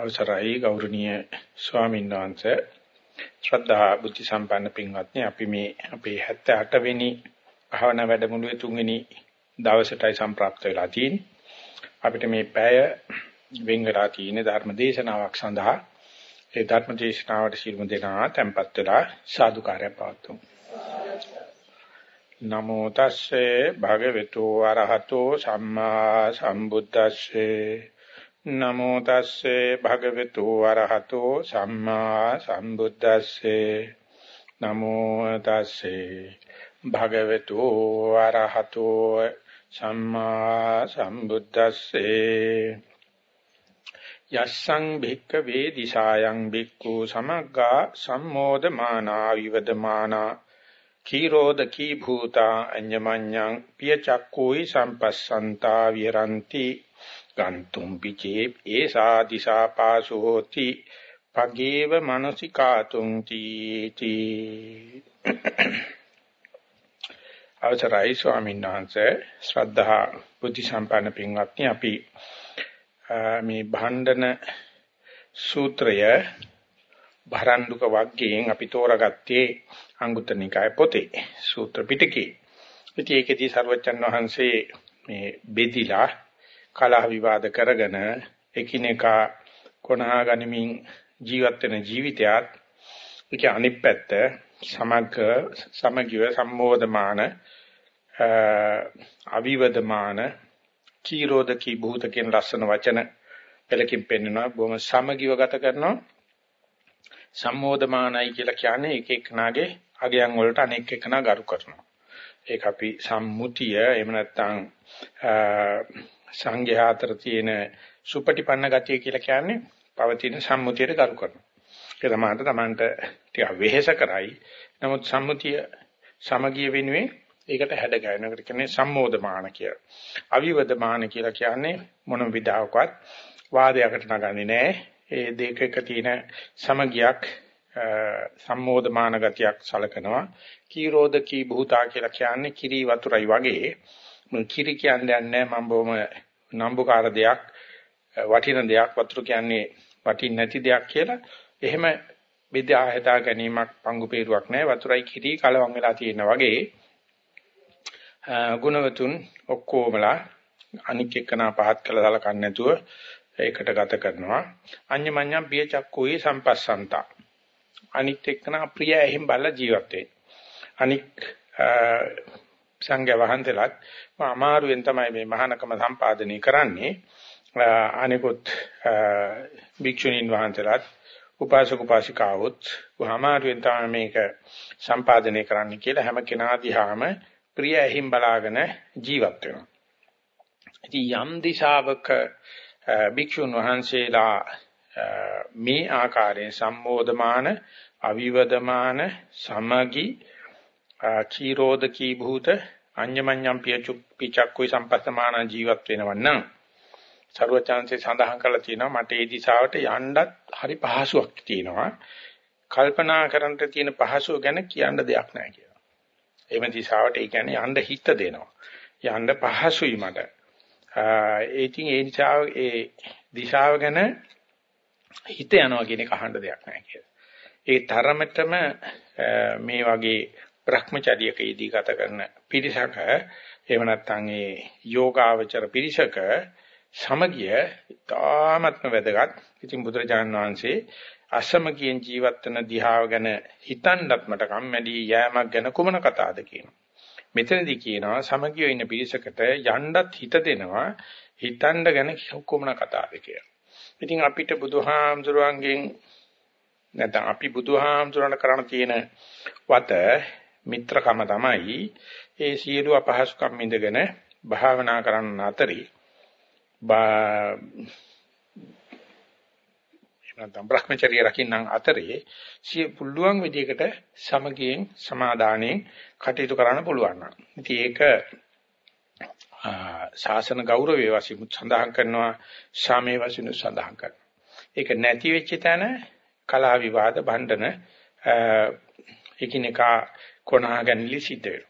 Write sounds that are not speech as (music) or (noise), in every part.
අවසරයි ගෞරවනීය ස්වාමීන් වහන්සේ. ශ්‍රද්ධා බුද්ධ සම්පන්න පින්වත්නි අපි මේ අපේ 78 වෙනි භාවනා වැඩමුළුවේ තුන්වෙනි දවසටයි සම්ප්‍රාප්ත වෙලා තියෙන්නේ. අපිට මේ පැය වෙන් වෙලා තියෙන ධර්ම දේශනාවක් සඳහා ඒ ධර්ම දේශනාවට ශිරුම දෙනා tempත් වෙලා සාදුකාරය පවතුමු නමෝ තස්සේ භගවතු වරහතෝ සම්මා සම්බුද්දස්සේ නමෝ තස්සේ භගවතු වරහතෝ සම්මා සම්බුද්දස්සේ. නමෝ තස්සේ භගවතු වරහතෝ සම්මා සම්බුද්දස්සේ. යස්සං භික්ක වේදිසායන් භික්ඛු සමග්ගා සම්මෝදමානා විවදමානා. කීරෝදකී භූතා අඤ්ඤමඤ්ඤං පිය චක්කුයි සම්පස්සන්තා විරන්ති ගන්තුම් පිචේ ඒසා දිසා පාසු හෝති පගේව මනසිකාතුං තීති. අවසරයි ස්වාමීන් වහන්සේ. ශ්‍රද්ධා බුද්ධ සම්පන්න පින්වත්නි අපි මේ භණ්ඩන සූත්‍රය භරණ්ඩුක වග්ගයෙන් අපි තෝරාගත්තේ අංගුත්තර නිකාය පොතේ සූත්‍ර පිටකේ. ඉතින් ඒකෙදී සර්වචන් වහන්සේ මේ බෙදිලා කලහ විවාද කරගෙන එකිනෙකා කොනහා ගනිමින් ජීවත් වෙන ජීවිතයත් ඒක අනිත් පැත්ත සමග සමගිව සම්මෝධමාන අවිවදමාන කීරෝධකී භූත කියන ලස්සන වචන පෙළකින් පෙන්නනවා බොහොම සමගිව ගත කරනවා. සම්මෝධමානයි කියලා කියන්නේ එක එකනාගේ අගයන් වලට අනෙක් එකනා ගරු කරනවා. ඒක අපි සම්මුතිය එහෙම නැත්නම් සංඝයා අතර තියෙන සුපටිපන්න ගතිය කියලා කියන්නේ පවතින සම්මුතියට කරු කරනවා. ඒක තමයි තමන්ට ටික වෙහෙස කරයි. නමුත් සම්මුතිය සමගිය වෙනුවෙන් ඒකට හැඩ ගැහෙනකට කියන්නේ සම්මෝධමාන කියලා. අවිවදමාන කියලා කියන්නේ මොන විදාවකවත් වාදයකට නගන්නේ නැහැ. ඒ දෙකක තියෙන සමගියක් සම්මෝධමාන ගතියක් සලකනවා. කීරෝධකී භූතා කියලා කියන්නේ කිරි වතුරයි වගේ මම කිරි කියන්නේ නැහැ මම බොහොම නම්බුකාර දෙයක් වටින දෙයක්. වතුර කියන්නේ වටින් නැති දෙයක් කියලා. එහෙම බෙදා හදා ගැනීමක් පංගු peerුවක් නැහැ. වතුරයි කිරි කලවම් වෙලා තියෙනා වගේ ගුණවතුන් ඔක්කොමලා අනික් එක්කනා පහත් කළ සලකන්නේ නැතුව ඒකට ගත කරනවා. අඤ්ඤමඤ්ඤම් පිය චක්කුයි සම්පස්සන්තා. අනිත් එක්කනා ප්‍රිය එහෙම බල ජීවත් වෙන්නේ අනික් සංඝ වහන්සේලාත් අමාරුවෙන් තමයි මේ මහානකම සම්පාදනය කරන්නේ අනිකුත් භික්ෂුණීන් වහන්සේලාත් උපාසක උපාසිකාවොත් අමාරුවෙන් තමයි මේක සම්පාදනය කරන්න කියලා හැම කෙනා දිහාම ප්‍රිය ඇහිම් බලාගෙන ජීවත් වෙනවා. ඉතින් යම් දිශාවක භික්ෂුන් වහන්සේලා මේ ආකාරයෙන් සම්මෝධමාන අවිවදමාන සමගි චීරෝදකී භූත අඤ්ඤමඤ්ඤම් පියචු පිචක්කුයි සම්පස්සමාන ජීවත් වෙනවන්නම් ਸਰවචාන්සේ සඳහන් කරලා තියෙනවා මට ඒ දිශාවට යන්නත් හරි පහසුවක් තියෙනවා කල්පනා කරන්න තියෙන පහසුව ගැන කියන්න දෙයක් නැහැ කියලා. එimhe දිශාවට ඒ කියන්නේ යන්න හිත දෙනවා. යන්න පහසුයි මට. ඒ ඉතින් ඒ නිසා ඒ දිශාව ගැන හිත යනවා කියන එක අහන්න දෙයක් නැහැ කියලා. ඒ තරමටම මේ වගේ Brahmacharyaකයේදී ගත කරන පිරිසක එහෙම නැත්නම් ඒ යෝගාවචර පිරිසක සමගිය තාමත්ම වැදගත්. ඉතින් බුදුරජාණන් වහන්සේ අසමගියෙන් ජීවත් වෙන දිහාව ගැන හිතන්නත් මට කම්මැලි යෑමක් ගැන කුමන කතාවද කියනවා. මෙතනදී කියනවා සමගිය ඉන්න පිරිසකට යන්නත් හිත දෙනවා හිතන්න ගැන කුමන කතාවද කියලා. ඉතින් අපිට බුදුහාමුදුරන්ගෙන් නැත්නම් අපි බුදුහාමුදුරන් කරණ තියෙන වත මිත්‍රකම තමයි ඒ සියලු අපහසුකම් ඉඳගෙන භාවනා කරන්න අතරේ නැත්නම් Brahmacharya රකින්න අතරේ සිය පුළුවන් විදිහකට සමගියෙන් සමාදානයෙන් කටයුතු කරන්න පුළුවන් නම්. ඉතින් ඒක ශාසන ගෞරවයේ වශයෙන් සඳහන් කරනවා ශාමයේ වශයෙන් සඳහන් කරනවා. ඒක නැති වෙච්ච තැන කලා විවාද භණ්ඩන එකිනෙකා කොනහා ගැනීම සිද්ධ වෙනවා.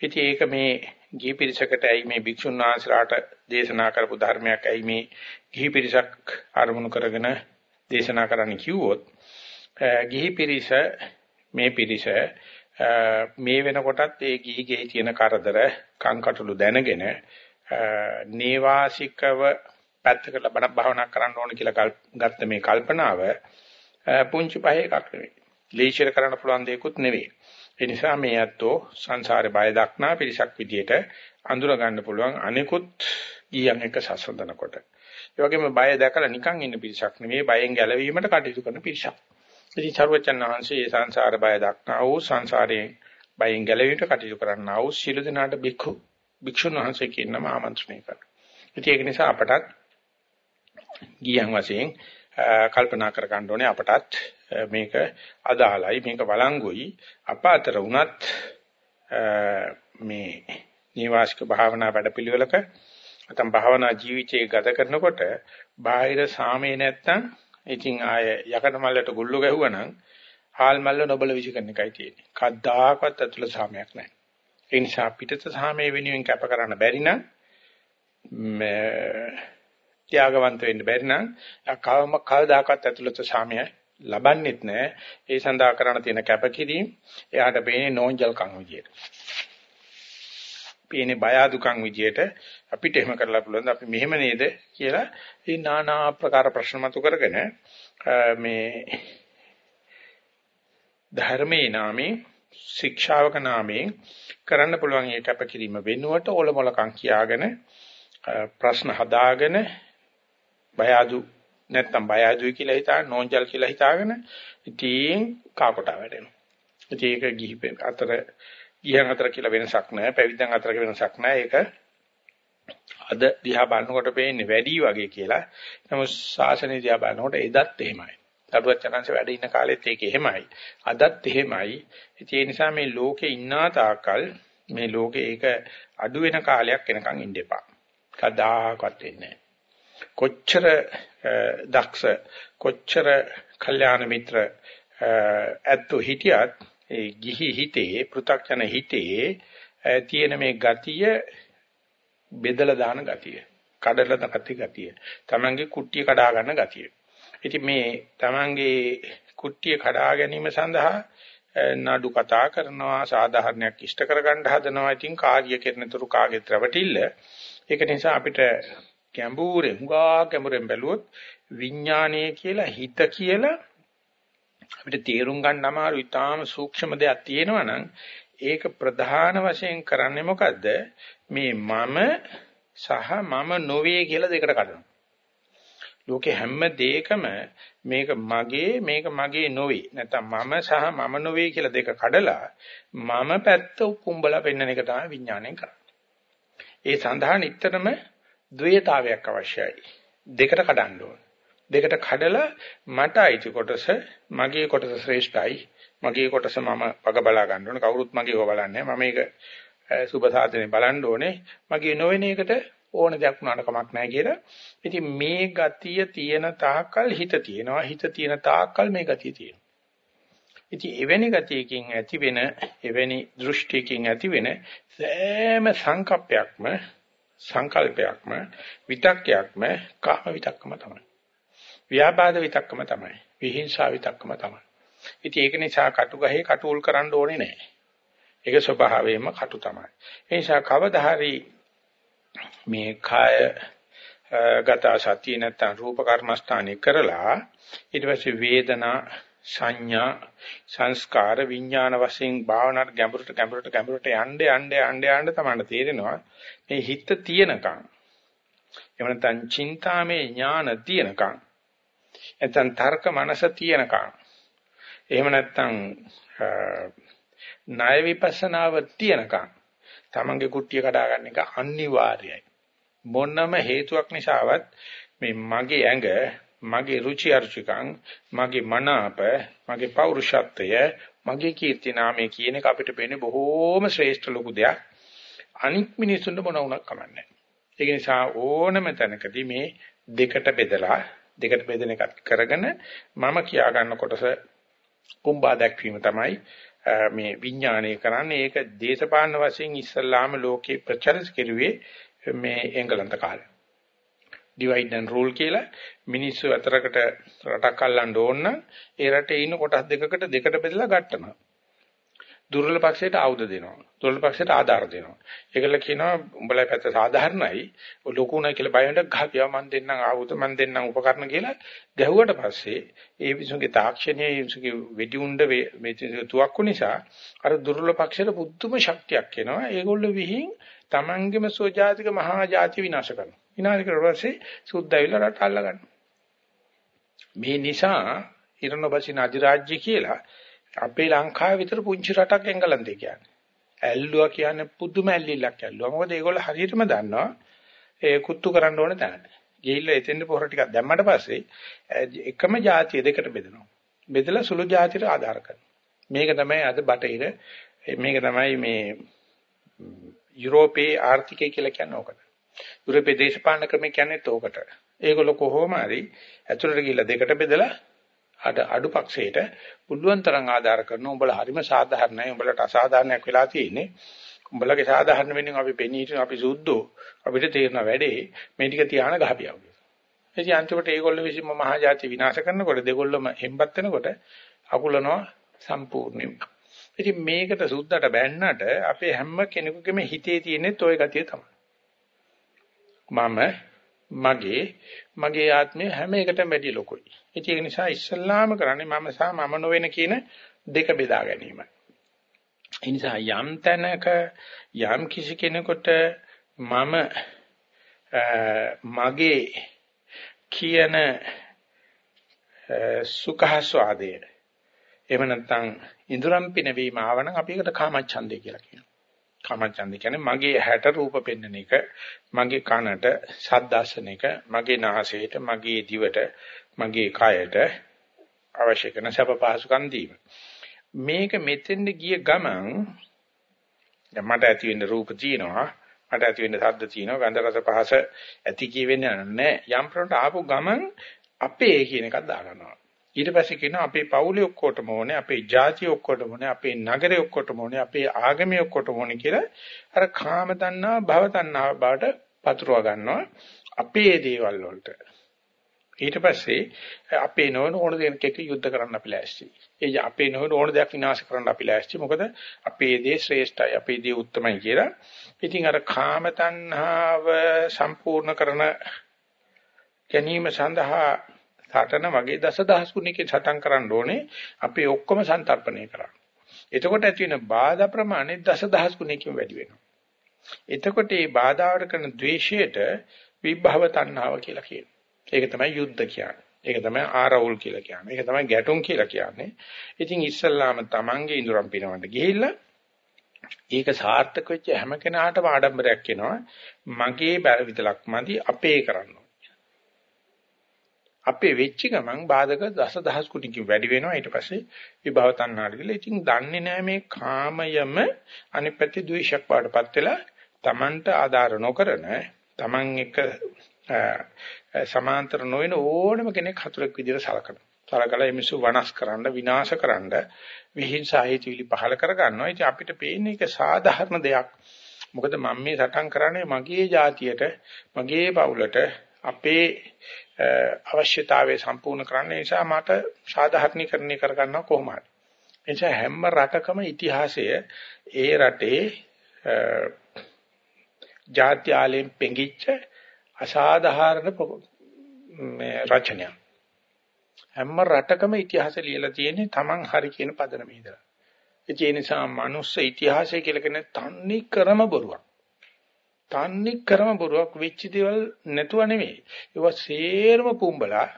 ඉතින් ඒක මේ ගිහි පිරිසකට ඇයි මේ භික්ෂුන් වහන්සේලාට දේශනා කරපු ධර්මයක් ඇයි මේ ගිහි පිරිසක් අරමුණු කරගෙන දේශනා කරන්න කිව්වොත් ගිහි පිරිස මේ පිරිස මේ වෙනකොටත් ඒ ගිහි ගෙහි තියෙන කරදර කංකටොළු දැනගෙන නේවාසිකව පැත්තකට බණ භාවනා කරන්න ඕන කියලා ගත්ත මේ කල්පනාව පුංචි පහේ එකක් නෙවෙයි. ලීෂර කරන්න පුළුවන් දෙයක්වත් නෙවෙයි. ඒ නිසා මේ ඇත්තෝ සංසාරේ බය දක්නා පිරිසක් විදියට අඳුර ගන්න පුළුවන් අනිකුත් ඊයන් එක සසඳනකොට. ඒ වගේම බය දැකලා නිකන් ඉන්න පිරිසක් නෙවෙයි බයෙන් ගැලවීමට කටයුතු කරන පිරිසක්. ඉතින් චරවචන් වහන්සේ මේ සංසාර බය දක්නා වූ සංසාරයෙන් බයෙන් ගැලවීමට කටයුතු කරන්නා වූ සියලු දෙනාට බික්ඛු භික්ෂුන් වහන්සේ කියන නම ආමන්ත්‍රණය කරනවා. ඉතින් ඒක නිසා අපටත් ගියන් වශයෙන් කල්පනා කර ගන්න ඕනේ අපටත් මේක අදාළයි මේක වළංගුයි අප අතර වුණත් මේ නිවාසික භාවනා වැඩපිළිවෙලක නැත්නම් භාවනා ජීවිතයේ ගත කරනකොට බාහිර සාමේ නැත්තම් ඉතින් ආය යකඩ මල්ලට ගුල්ල ගැහුවනම් හාල් මල්ල නොබල විසි කරන එකයි තියෙන්නේ. කද්දාකවත් ඇතුළ සාමයක් නැහැ. ඒ නිසා පිටත සාමයේ වෙනුවෙන් කැප කරන්න බැරි නම් ත්‍යාගවන්ත වෙන්න බැරි නම් කවම කවදාකවත් ඇතුළත සාමය ලබන්නේත් නැහැ. ඒ සඳහා කරන්න තියෙන කැපකිරීම එයාට පේන්නේ නෝන්ජල්කම් විදියට. පේන්නේ බය අදුකම් විදියට අපිට එහෙම කරලා පුළුවන් අපි මෙහෙම නේද කියලා මේ নানা ආකාර ප්‍රශ්න මතු කරගෙන මේ ධර්මයේ නාමයෙන් ශික්ෂාවක නාමයෙන් කරන්න පුළුවන් ඒ කැපකිරීම වෙනුවට ඔලොමලකම් කියාගෙන ප්‍රශ්න හදාගෙන බය අඩු නැත්තම් බය අඩුයි කියලා හිතාගෙන නෝන්ජල් කියලා හිතාගෙන ඉතින් කාකොට වැටෙනවා. ඉතින් ඒක ගිහි අතර ගියන් අතර කියලා වෙනසක් නැහැ. පැවිද්දන් අතර වෙනසක් නැහැ. ඒක අද දිහා බලනකොට පේන්නේ වැඩි වගේ කියලා. නමුත් ශාසනය දිහා බලනකොට එදත් එහෙමයි. දරුවචනංශ වැඩ ඉන්න කාලෙත් ඒක එහෙමයි. අදත් එහෙමයි. ඒ නිසා මේ ලෝකේ ඉන්නා තාක්කල් මේ ලෝකේ ඒක අඩු වෙන කාලයක් එනකන් ඉන්න එපා. කදාකවත් වෙන්නේ කොච්චර දක්ෂ කොච්චර කල්යාණ මිත්‍ර ඇත්තෝ හිටියත් ඒ ගිහි හිතේ පෘථග්ජන හිතේ තියෙන මේ ගතිය බෙදලා දාන ගතිය කඩලා ගති ගතිය තමන්ගේ කුට්ටිය කඩා ගන්න ගතිය. ඉතින් මේ තමන්ගේ කුට්ටිය කඩා ගැනීම සඳහා නඩු කතා කරනවා සාධාරණයක් ඉෂ්ට කරගන්න හදනවා. ඉතින් කාර්ය කෙරෙනතුරු කාගෙත් රැවටිල්ල. ඒක නිසා අපිට ගැඹුරෙන් හුඟා ගැඹුරෙන් බැලුවොත් විඥානය කියලා හිත කියලා අපිට තේරුම් ගන්න අමාරු ඊටාම සූක්ෂම දෙයක් තියෙනවා නම් ඒක ප්‍රධාන වශයෙන් කරන්නේ මොකද්ද? මේ මම සහ මම නොවේ කියලා දෙකට කඩනවා. ලෝකේ හැම දෙයකම මේක මගේ මේක මගේ නොවේ. නැත්නම් මම සහ මම නොවේ කියලා දෙක කඩලා මම පැත්ත උකුම්බලා පෙන්වන එක තමයි විඥාණයෙන් කරන්නේ. ඒ සඳහා නිටතරම ද්වේතාවයක් අවශ්‍යයි. දෙකට කඩන්න ඕන. දෙකට කඩලා මට අයිති කොටස මගේ කොටස ශ්‍රේෂ්ඨයි. මගේ කොටස මම පග බලා ගන්න ඕන. කවුරුත් මගේ ඒවා බලන්නේ මම මේක සුබ සාධනේ බලන්න ඕනේ. මගේ නොවන එකට ඕන දෙයක් වුණාට කමක් නැහැ කියලා. ඉතින් මේ ගතිය තියෙන තාක්කල් හිත තියෙනවා. හිත තියෙන තාක්කල් මේ ගතිය තියෙනවා. ඉතින් එවැනි ගතියකින් ඇති වෙන එවැනි දෘෂ්ටියකින් ඇති වෙන සෑම සංකප්පයක්ම සංකල්පයක්ම විතක්කයක්ම කාම විතක්කම තමයි. ව්‍යාපාද විතක්කම තමයි. විහිංසාව විතක්කම තමයි. ඉතින් ඒක නිසා කටු ගහේ කටුල් කරන්න ඕනේ නැහැ. ඒක ස්වභාවයෙන්ම කටු තමයි. ඒ නිසා කවදා හරි මේ කාය ගත සතිය නැත්නම් රූප කර්මස්ථානේ කරලා ඊට පස්සේ වේදනා සංඥා සංස්කාර විඥාන වශයෙන් භාවනාවට ගැඹුරට ගැඹුරට ගැඹුරට යන්න යන්න යන්න යන්න තමයි තේරෙනවා. මේ හිත තියෙනකන් එහෙම නැත්නම් චින්තාමේ ඥාන තියෙනකන් නැත්නම් තර්ක මනස තියෙනකන් එහෙම නැත්නම් ණය විපස්සනාව තියෙනකන් තමන්ගේ කුට්ටිය කඩා ගන්න එක අනිවාර්යයි. මොනම හේතුවක් නිසාවත් මේ මගේ ඇඟ මගේ රුචි අරුචිකං මගේ මනාප මගේ පෞරුෂත්වය මගේ කීර්ති නාමය කියන එක අපිට පේන්නේ බොහෝම ශ්‍රේෂ්ඨ ලොකු දෙයක්. අනික් මිනිසුන්ට මොන වුණක් කමන්නේ ඒක නිසා ඕනම තැනකදී මේ දෙකට බෙදලා දෙකට බෙදෙන එකත් කරගෙන මම කියා ගන්න කොටස කුම්බා දැක්වීම තමයි මේ විඥාණය කරන්නේ. ඒක දේශපාලන වශයෙන් ඉස්සල්ලාම ලෝකේ ප්‍රචලිත කෙරුවේ මේ එංගලන්ත කාලේ. Divide and rule කියලා මිනිස්සු අතරකට රටක් අල්ලන්න ඕන නම් ඒ රටේ ඉන්න කොටස් දෙකකට දෙකට බෙදලා ගන්නවා. දුර්වල පක්ෂයට ආයුධ දෙනවා. දුර්වල පක්ෂයට ආධාර දෙනවා. ඒකල කියනවා උඹලා පැත්ත සාධාරණයි. ඔය ලොකු උනායි කියලා බය වෙනට ගහපියා මන් දෙන්නම් ආයුධ මන් දෙන්නම් උපකරණ කියලා ගැහුවට පස්සේ ඒ විසුගේ තාක්ෂණයේ විසුගේ වෙඩි උණ්ඩ මේ තුවක්කු නිසා අර දුර්වල පක්ෂයට පුදුම ශක්තියක් එනවා. ඒගොල්ලෝ විහිං Tamangema සෝජාතික මහා ජාති විනාශ කරනවා. විනාශ කරලා පස්සේ සුද්ධයිල රට අල්ල ගන්නවා. මේ නිසා ඉරණබසින අධිරාජ්‍ය කියලා අපේ ලංකාවේ විතර පුංචි රටක් එංගලන්තේ කියන්නේ. ඇල්ලුවා කියන්නේ පුදුම ඇල්ලිල්ලක් ඇල්ලුවා. මොකද ඒගොල්ලෝ හරියටම දන්නවා ඒ කුත්තු කරන්න ඕන තැන. ගිහිල්ලා එතෙන්ද පොහොර ටිකක් දැම්මට පස්සේ එකම જાතිය දෙකට බෙදනවා. බෙදලා සුළු જાතියට ආධාර කරනවා. මේක තමයි අද බටහිර මේක තමයි මේ යුරෝපයේ ආර්ථිකය කියලා කියන්නේ ඕකට. යුරෝපයේ දේශපාලන ක්‍රමය කියන්නේ ඕකට. ඒගොල්ලෝ කොහොම හරි ඇතුළට ගිහිල්ලා දෙකට බෙදලා අඩ අඩු පක්ෂයට පුළුවන් තරම් ආධාර කරනවා. උඹලා හරිම සාධාරණයි. උඹලට අසාධාරණයක් වෙලා තියෙන්නේ. උඹලගේ සාධාරණ වෙනින් අපි පෙනී හිටින අපි සුද්ධෝ අපිට තේරෙන වැඩේ මේ ටික තියාන ගහපියව. එදී අන්තිමට ඒගොල්ලෝ විසින්ම මහා ජාති විනාශ කරනකොට දෙගොල්ලම හෙම්බත් වෙනකොට අකුලනවා සම්පූර්ණයෙන්ම. ඉතින් මේකට සුද්ධට බැන්නට අපේ හැම කෙනෙකුගේම හිතේ තියෙන toy ගතිය තමයි. මම මගේ මගේ ආත්මය හැම එකටම වැඩි ලොකුයි. ඒක නිසා ඉස්සල්ලාම කරන්නේ මම සහ මම නොවන කියන දෙක බෙදා ගැනීමයි. ඒ නිසා යම් තැනක යම් කිසි කෙනෙකුට මම මගේ කියන සුඛාස්වාදය එහෙම නැත්නම් ඉඳුරම් පිනවීම ආවනම් අපි ඒකට කාමච්ඡන්දය කියලා කියනවා. කාමච්ඡන්ද කියන්නේ මගේ හැට රූප පෙන්වන එක, මගේ කනට ශබ්දාසන එක, මගේ නාසයට, මගේ දිවට, මගේ කයට අවශ්‍ය කරන සැප පහසුකම් දීම. මේක මෙතෙන්ද ගිය ගමන් දැන් මට ඇති වෙන්න රූප තියෙනවා, මට ඇති වෙන්න ශබ්ද තියෙනවා, ගන්ධ රස පහස ඇති කියෙන්නේ නැහැ. යම් ප්‍රකට ආපු ගමන් අපේ කියන එකක් දාගන්නවා. ඊට පස්සේ කියනවා අපේ පවුලේ ඔක්කොටම ඕනේ අපේ ජාතිය ඔක්කොටම ඕනේ අපේ නගරේ ඔක්කොටම ඕනේ අපේ ආගමේ ඔක්කොටම ඕනේ කියලා අර කාම තණ්හා භව තණ්හා බාට පතුරව ගන්නවා අපේ දේවල් වලට ඊට පස්සේ අපේ නොවන ඕන දෙයක් එක්ක යුද්ධ කරන්න අපි ලෑස්ති. ඒ අපේ නොවන ඕන දෙයක් විනාශ කරන්න අපි ලෑස්ති. මොකද අපේ දේ ශ්‍රේෂ්ඨයි, අපේ දේ උත්තමයි කියලා. ඉතින් අර කාම තණ්හාව සම්පූර්ණ කරන ගැනීම සඳහා සටන වගේ දසදහස් ගුණයකින් සටන් කරන්න ඕනේ අපි ඔක්කොම සන්තරපණය කරා. එතකොට ඇති වෙන බාධා ප්‍රමාණය දසදහස් ගුණයකින් වැඩි වෙනවා. එතකොට මේ බාධාවට කරන ද්වේෂයට විභව තණ්හාව කියලා කියනවා. ඒක තමයි යුද්ධ කියන්නේ. ඒක තමයි ආරවුල් කියලා කියන්නේ. ඒක තමයි ගැටුම් කියලා කියන්නේ. ඉතින් ඉස්සල්ලාම තමන්ගේ ඉඳුරම් පිනවන්න ගිහිල්ලා ඒක සාර්ථක වෙච්ච හැම කෙනාටම ආඩම්බරයක් එනවා. මගේ බැල විතලක් මදි අපේ කරන්න. අපේ වෙච්ච ගමන් බාධක දසදහස් කුටිකින් වැඩි වෙනවා ඊට පස්සේ විභව තණ්හාට ගිහලා ඉතින් දන්නේ නැහැ මේ කාමයම අනිත් පැත්තේ ද්වේෂයක් වඩපත් වෙලා Tamanට ආධාර නොකරන Taman එක සමාන්තර නොවන ඕනම කෙනෙක් හතුරෙක් විදිහට සලකනවා. සලකලා එමිසු වනස් කරන්න විනාශ කරන්න විහිංසා හිතවිලි පහල කර ගන්නවා. ඉතින් අපිට පේන්නේ ඒක සාධාරණ දෙයක්. මොකද මම මේ සටන් කරන්නේ මගේ જાතියට, මගේ පවුලට, අපේ අවශ්‍යතාවය සම්පූර්ණ කරන්න නිසා මට සාධාරණීකරණය කරගන්නවා කොහොමද? එනිසා හැම රටකම ඉතිහාසය ඒ රටේ ජාත්‍යාලයෙන් පෙඟිච්ච අසාධාරණ මේ රචනය. හැම රටකම ඉතිහාසය ලියලා තියෙන්නේ Taman හරි කියන පදනම ඉදලා. ඒ නිසා මනුස්ස ඉතිහාසය කියලා කියන්නේ තන්නේ කරම බොරුවක්. තන්නේ කරම බොරුවක් වෙච්ච දේවල් නැතුව නෙමෙයි. ඒවා සේරම පුඹලා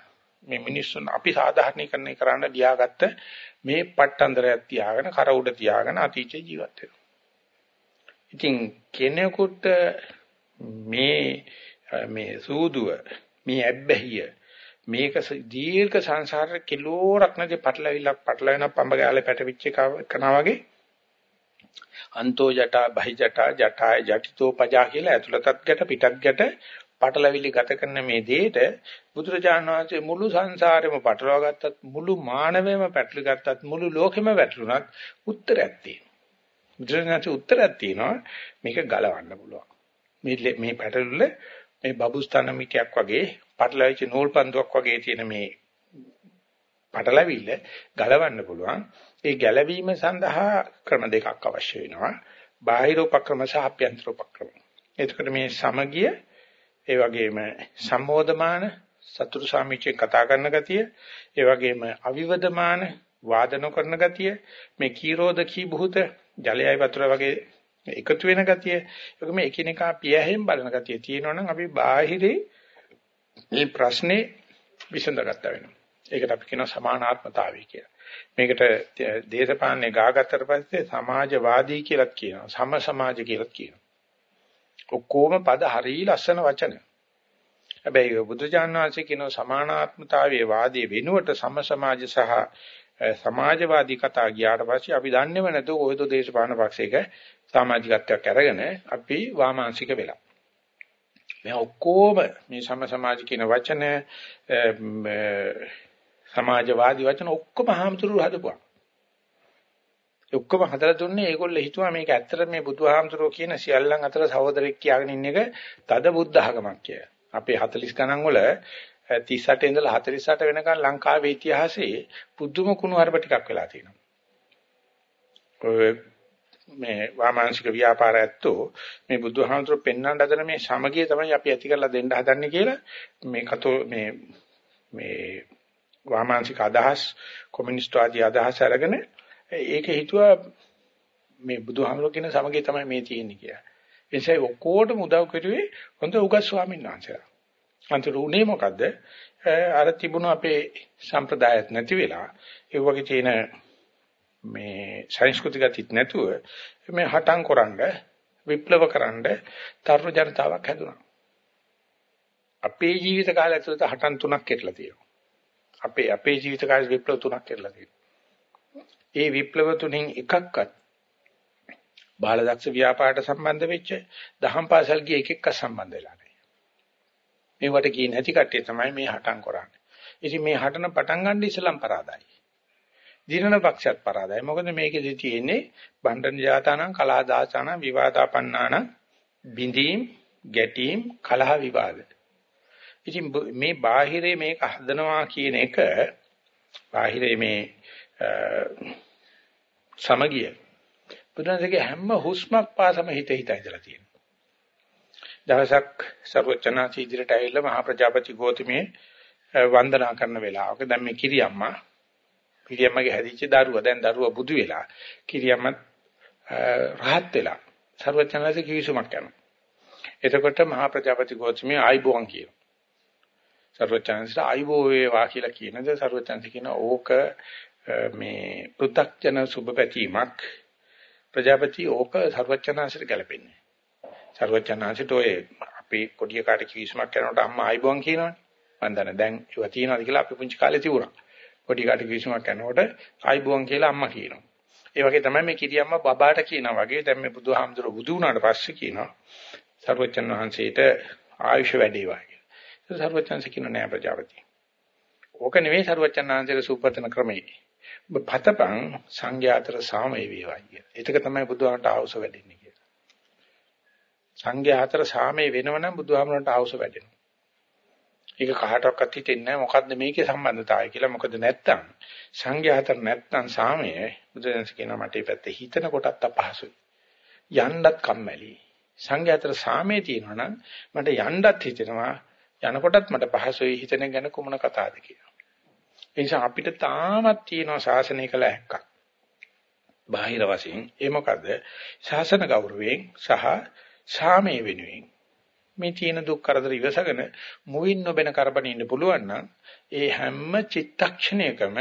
මේ මිනිස්සුන් අපි සාධාරණීකරණය කරන්න ලියාගත්ත මේ පට්ටන්දරයක් තියාගෙන කර උඩ තියාගෙන අතීතේ ජීවත් වෙනවා. ඉතින් කෙනෙකුට මේ මේ සූදුව මේ ඇබ්බැහිය මේක දීර්ඝ සංසාරේ කිලෝරක් නැති පටලවිලක් පටලවෙන පඹ ගාලේ පැටවිච්ච කනවා වගේ අන්තෝ ජටා බහි ජටා ජටාය ජටිතෝ පජා කියලා ඇතුළතත් ගැට පිටත් ගැට පටලවිලි ගත කරන මේ දෙයට බුදුරජාණන් වහන්සේ මුළු සංසාරෙම පටලවා ගත්තත් මුළු මානවෙම පැටලි ගත්තත් මුළු ලෝකෙම වැටුණත් උත්තරයක් තියෙනවා. බුදුරජාණන්සේ උත්තරයක් තියෙනවා මේක ගලවන්න පුළුවන්. මේ මේ පැටලුල මේ බබුස්තන මිටියක් වගේ පටලවිච්ච නූල් පන්දුවක් වගේ තියෙන මේ පටලවිල්ල ගලවන්න පුළුවන්. ඒ ගැලවීම සඳහා ක්‍රම දෙකක් අවශ්‍ය වෙනවා. බාහිර උපක්‍රම සහ අභ්‍යන්තර උපක්‍රම. එතකොට මේ සමගිය ඒ වගේම සම්මෝධමාන සතුරු සාමිච්චයෙන් කතා කරන ගතිය, ඒ වගේම අවිවදමාන වාදන කරන ගතිය, මේ කීරෝධ කී බුහුත ජලයයි වතුර වගේ එකතු වෙන ගතිය, ඒකම එකිනෙකා පියහෙන් බලන ගතිය තියෙනවා නම් අපි බාහිරේ මේ ප්‍රශ්නේ විසඳගත්තා වෙනවා. ඒකට අපි කියනවා සමානාත්මතාවය කියලා. මේකට දේශපාලනේ ගාගත්තට පස්සේ සමාජවාදී කියලාත් කියනවා. සම සමාජ කියලාත් කියනවා. ඔක්කොම පද හරිය ලස්සන වචන. හැබැයි බුදුජාණන් වහන්සේ කියන සමානාත්මතාවයේ වාදයේ වෙනුවට සම සමාජ සහ සමාජවාදී කතා ගියාට පස්සේ අපි දන්නේම නැතුව කොහෙද දේශපාලන පක්ෂයක සමාජිකත්වයක් අරගෙන අපි වාමාංශික වෙලා. මේ ඔක්කොම මේ සම සමාජ කියන වචන සමාජවාදී වචන ඔක්කොම හාමුදුරුවෝ හදපුවා. ඔක්කොම හදලා දුන්නේ ඒගොල්ලෝ හිතුවා මේක ඇත්තට මේ බුදුහාමුදුරුවෝ කියන සියල්ලන් අතර සහෝදරෙක් කියාගෙන ඉන්න එක තද බුද්ධ ආගමක් කියලා. අපේ 40 ගණන් වල 38 ඉඳලා 48 වෙනකන් ලංකාවේ ඉතිහාසයේ පුදුම කුණුහරුප ටිකක් වෙලා තියෙනවා. මේ වාමාංශික ව්‍යාපාර ඇත්තෝ මේ බුදුහාමුදුරුවෝ පෙන්වන්න හදන මේ සමගිය තමයි අපි ඇති කරලා දෙන්න හදන්නේ කියලා මේ කතෝ මේ මේ වාමාංශික අදහස් කොමියුනිස්ට් ආදී අදහස් අරගෙන ඒක හිතුවා මේ බුදුහාමුදුරුවෝ කියන සමගිය තමයි මේ තියෙන්නේ කියලා. ඒ නිසා ඔක්කොටම උදව් කරුවේ හොඳ උගත් ස්වාමීන් වහන්සේලා. අන්තිමට උනේ මොකද්ද? අර තිබුණු අපේ සම්ප්‍රදායත් නැති වෙලා ඒ වගේ තියෙන මේ සංස්කෘතික ගතිත් නැතුව මේ හටම් කරන්න විප්ලව කරන්න තරුණ ජනතාවක් හැදුනා. අපේ ජීවිත කාලය ඇතුළත හටම් තුනක් කෙරලා තියෙනවා. අපේ අපේ ජීවිත කාලේ විප්ලව තුනක් කරලා තියෙනවා. ඒ විප්ලව තුنين එකක්වත් බාලදක්ෂ ව්‍යාපාරට සම්බන්ධ වෙච්ච දහම් පාසල් ගිය එකෙක්ක සම්බන්ධ වෙලා නැහැ. මේවට ගියේ නැති කට්ටිය තමයි මේ හටන් කරන්නේ. ඉතින් මේ හටන පටන් ගන්න ඉස්ලම් පරාදයි. දිනන පක්ෂයත් පරාදයි. මොකද මේකෙදි තියෙන්නේ බණ්ඩන ජාතනං කලහ දාසනං විවාදාපන්නාන බිඳීම් ගැටීම් කලහ විවාද. ඉතින් මේ බාහිරේ මේක හදනවා කියන එක බාහිරේ මේ සමගිය බුදුන්සේගේ හැම හුස්මක් පාසම හිත හිත ඉඳලා තියෙනවා. දවසක් සර්වචනාචි ඉදිරියට ඇවිල්ලා මහා ප්‍රජාපති ගෝතමී වන්දනා කරන වෙලාවක දැන් මේ කිරියම්මා කිරියම්මගේ හැදිච්ච දරුවා දැන් දරුවා බුදු වෙලා කිරියම්මත් රහත් වෙලා සර්වචනාචි කිවිසුමක් කරනවා. එතකොට මහා ප්‍රජාපති ගෝතමී ආයිබෝන් කියනවා. සර්වචනාචි ආයිබෝ වේවා කියලා කියනද සර්වචනාචි කියන ඕක මේ පෘ탁ජන සුබපැතීමක් ප්‍රජාපති ඕක සර්වචනාංශයට ගැලපෙන්නේ. සර්වචනාංශයට ඔය අපේ කොඩිය කාට කිවිසුමක් කරනකොට අම්මා ආයිබෝන් කියනවනේ. මම දන්නේ දැන් ඒවා තියනවාද කියලා අපි පුංචි කාලේ තිබුණා. කොඩිය කාට කිවිසුමක් කරනකොට ආයිබෝන් කියලා අම්මා කියනවා. ඒ වගේ තමයි මේ කිරියම්මා බබාට කියනා වගේ දැන් මේ බුදුහාමුදුර බුදු වුණාට පස්සේ කියනවා. සර්වචන් වහන්සේට ආයුෂ වැඩේවා කියලා. ඒක සර්වචන්සේ කියන නෑ ප්‍රජාපති. ඕක නෙවෙයි සර්වචන් වහන්සේගේ සූපතන ක්‍රමයේ. පතපං සංඝයාතර සාමය වේවා කිය. ඒක තමයි බුදුහාමට ආවස වැඩෙන්නේ කියලා. සංඝයාතර සාමය වෙනවනම් බුදුහාමරට ආවස වැඩෙනවා. ඒක කාටවත් හිතෙන්නේ නැහැ මොකද්ද මේකේ සම්බන්ධතාවය කියලා. මොකද නැත්තම් සංඝයාතර නැත්තම් සාමය බුදුදහම කියනවා මට මේ පැත්තේ හිතන කොටත් අපහසුයි. යන්නත් කම්මැලි. සංඝයාතර සාමය තියෙනවා නම් මට යන්නත් හිතෙනවා යනකොටත් මට පහසුයි හිතන ගැන කුමන කතාවද කියලා. ඒ නිසා අපිට තාමත් තියෙන ශාසනය කළ හැක්කක්. බාහිර වශයෙන් ඒ මොකද? ශාසන ගෞරවයෙන් සහ සාමයේ වෙනුවෙන් මේ තියෙන දුක් කරදර ඉවසගෙන මුවින් නොබෙන කරබන ඉන්න පුළුවන් නම් ඒ හැම චිත්තක්ෂණයකම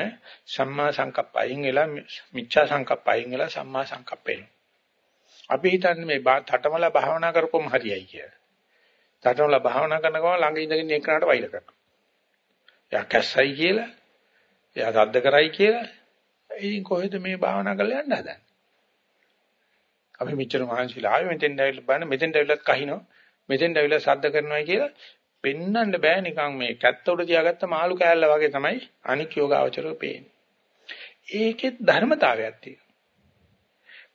සම්මා සංකප්පයෙන් වෙලා මිච්ඡා සංකප්පයෙන් වෙලා සම්මා සංකප්පෙන් අපි හිතන්නේ මේ තටමලා භාවනා කරපොම හරියයි කියලා. තටමලා භාවනා කරනකම ළඟ ඉඳගෙන එක්කනට වෛර කරනවා. යා කැස්සයි කියලා එයා සද්ද කරයි කියලා ඉතින් කොහෙද මේ භාවනා කරලා යන්න හදන්නේ? අපි මෙච්චර මහන්සිලා ආවේ මෙතෙන් ඇවිල්ලා බලන්න මෙතෙන් ඇවිල්ලත් කහිනවා මෙතෙන් ඇවිල්ලා සද්ද කරනවා කියලා පෙන්වන්න බෑ නිකන් මේ කැත්ත උඩ තියාගත්ත මාළු කෑල්ල වගේ තමයි අනික් යෝගාවචරෝ පේන්නේ. ඒකෙත් ධර්මතාවයක් තියෙනවා.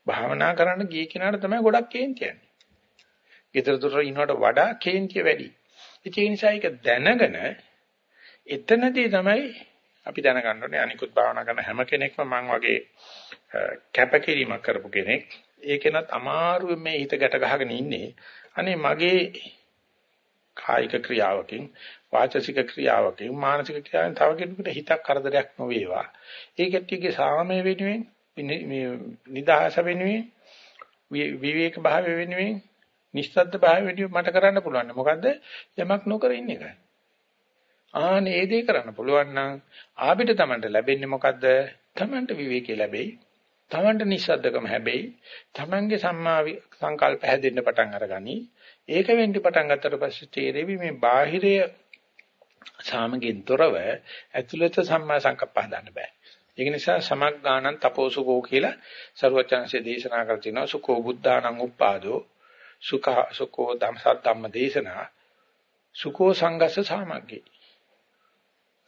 භාවනා කරන්න ගිය කෙනාට තමයි ගොඩක් කේන්ති යන්නේ. ඊතර දුර ඉන්නවට වඩා කේන්තිය වැඩි. ඒ නිසා ඒක දැනගෙන එතනදී තමයි අපි දැනගන්න ඕනේ අනිකුත් භාවනා කරන හැම කෙනෙක්ම මං වගේ කැපකිරීමක් කරපු කෙනෙක්. ඒකෙනත් අමාරුවෙන් මේ හිත ගැට ගහගෙන ඉන්නේ. අනේ මගේ කායික ක්‍රියාවකින් වාචසික ක්‍රියාවකින් මානසික ක්‍රියාවෙන් තව කෙනෙකුට හිතක් කරදරයක් නොවේවා. ඒ කට්ටියගේ සාමය වෙනුවෙන් මේ නිදහස වෙනුවෙන් විවේක භාවය වෙනුවෙන් නිස්සද්ද භාවය වෙනුවෙන් මට කරන්න පුළුවන්. මොකද්ද? යමක් නොකර ඉන්න එකයි. ආනේ ඒ දේ කරන්න පුළුවන් නම් ආපිට Tamanට ලැබෙන්නේ මොකද්ද? Tamanට විවේකී ලැබෙයි. Tamanට නිස්සද්දකම හැබැයි Tamanගේ සම්මා සංකල්ප හැදෙන්න පටන් අරගනි. ඒක වෙන්න පටන් ගත්තට පස්සේ තේරෙවි මේ බාහිරය සාමගෙන් තොරව ඇතුළත සම්මා සංකප්ප හදන්න බෑ. ඒක නිසා සමග්ගානං තපෝසුකෝ කියලා සරුවචනසේ දේශනා කර තිනවා සුකෝ බුද්ධානං උප්පාදෝ සුඛ සුකෝ ධම්සත් ධම්ම දේශනා සුකෝ සංගස්ස සාමග්ගේ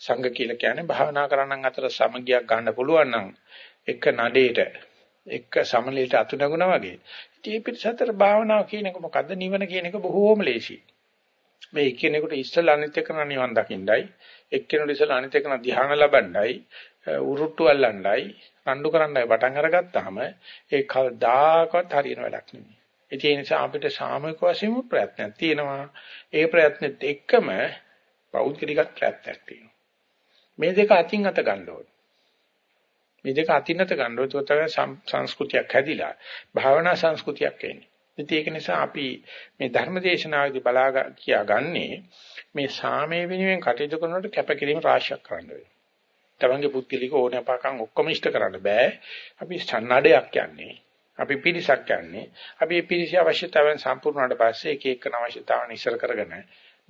සංඝ කියලා කියන්නේ භාවනා කරනන් අතර සමගියක් ගන්න පුළුවන් නම් එක නඩේට එක සමලයට අතු නැගුණා වගේ. ඉතින් මේ පිටසතර භාවනාව කියන එක මොකද්ද? නිවන කියන එක බොහෝම ලේසියි. මේ එක්කෙනෙකුට ඉස්සලා අනිත් එකන නිවන් දකින්නයි, එක්කෙනෙකුට ඉස්සලා අනිත් එකන ධ්‍යාන ලබන්නයි, උරුට්ටු අල්ලන්නයි, රණ්ඩු කරන්නයි පටන් අරගත්තාම ඒ කවදාකවත් හරියන වැඩක් නෙමෙයි. ඒ නිසා අපිට සාමූහික වශයෙන්ම ප්‍රයත්නයක් තියෙනවා. ඒ ප්‍රයත්නෙත් එක්කම පෞද්ගලික ප්‍රයත්නයක් තියෙනවා. මේ දෙක අතින් අත ගන්න ඕනේ. මේ දෙක අතින් අත ගන්න ඕනේ. ඒක තමයි සංස්කෘතියක් හැදිලා භාවනා සංස්කෘතියක් එන්නේ. ඉතින් ඒක නිසා අපි මේ ධර්මදේශනාවේදී බලා කියාගන්නේ මේ සාමයේ වෙනුවෙන් කටයුතු කරනකොට කැපකිරීම රාශියක් කරන්න වෙනවා. තමන්ගේ පුත්තිලික ඕනෑපාකම් ඔක්කොම ඉෂ්ට කරන්න බෑ. අපි සන්නඩයක් යන්නේ. අපි පිරිසක් යන්නේ. අපි මේ පිරිස අවශ්‍යතාවයන් සම්පූර්ණ වුණාට පස්සේ එක එක අවශ්‍යතාවන් ඉස්සර කරගෙන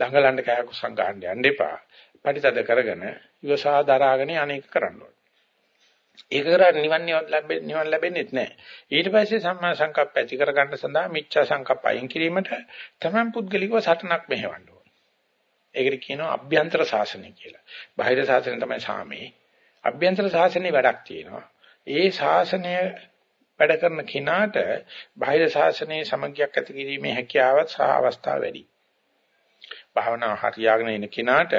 දඟලන්න කෑ කුසං ගන්න යන්න එපා. පරිතද කරගෙන ඉවසා දරාගෙන අනේක කරන්න ඕනේ. ඒක කරා නිවන් ලැබෙන්නේ නිවන් ලැබෙන්නේ නැහැ. ඊට පස්සේ සම්මා සංකප්ප ඇති කර ගන්න සඳහා මිච්ඡා සංකප්ප අයින් කිරීමට තමන් පුද්ගලිකව සටනක් මෙහෙවන්න ඕනේ. ඒකට කියනවා අභ්‍යන්තර සාසනය කියලා. බාහිර සාසනය තමයි සාමේ. අභ්‍යන්තර සාසනේ වැඩක් තියෙනවා. ඒ සාසනය වැඩ කරන කෙනාට බාහිර සාසනයේ සමගියක් ඇති කිරීමේ හැකියාවත් සහ අවස්ථාව වැඩි. භාවනාව හරියාගෙන ඉන්න කෙනාට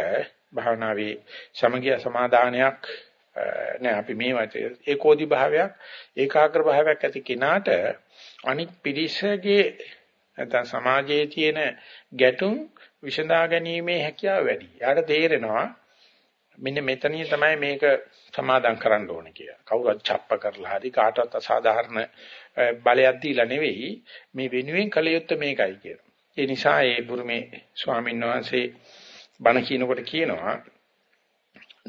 භාවනාවේ සමගිය සමාදානයක් නෑ අපි මේ වචේ ඒකෝදි භාවයක් ඒකාග්‍ර භාවයක් ඇති කෙනාට අනික් පිරිසගේ නැත්නම් සමාජයේ තියෙන ගැටුම් විසඳා ගැනීමේ හැකියාව වැඩි. යාට තේරෙනවා මෙන්න මෙතනිය තමයි මේක සමාදම් කරන්න ඕනේ කියලා. කවුරුත් ڇප්ප කරලා හරි කාටවත් අසාධාරණ බලයක් දීලා නෙවෙයි මේ වෙනුවෙන් කළ යුත්තේ මේකයි කියලා. ඒ නිසා ඒ බුරුමේ ස්වාමීන් වහන්සේ බණ කියනකොට කියනවා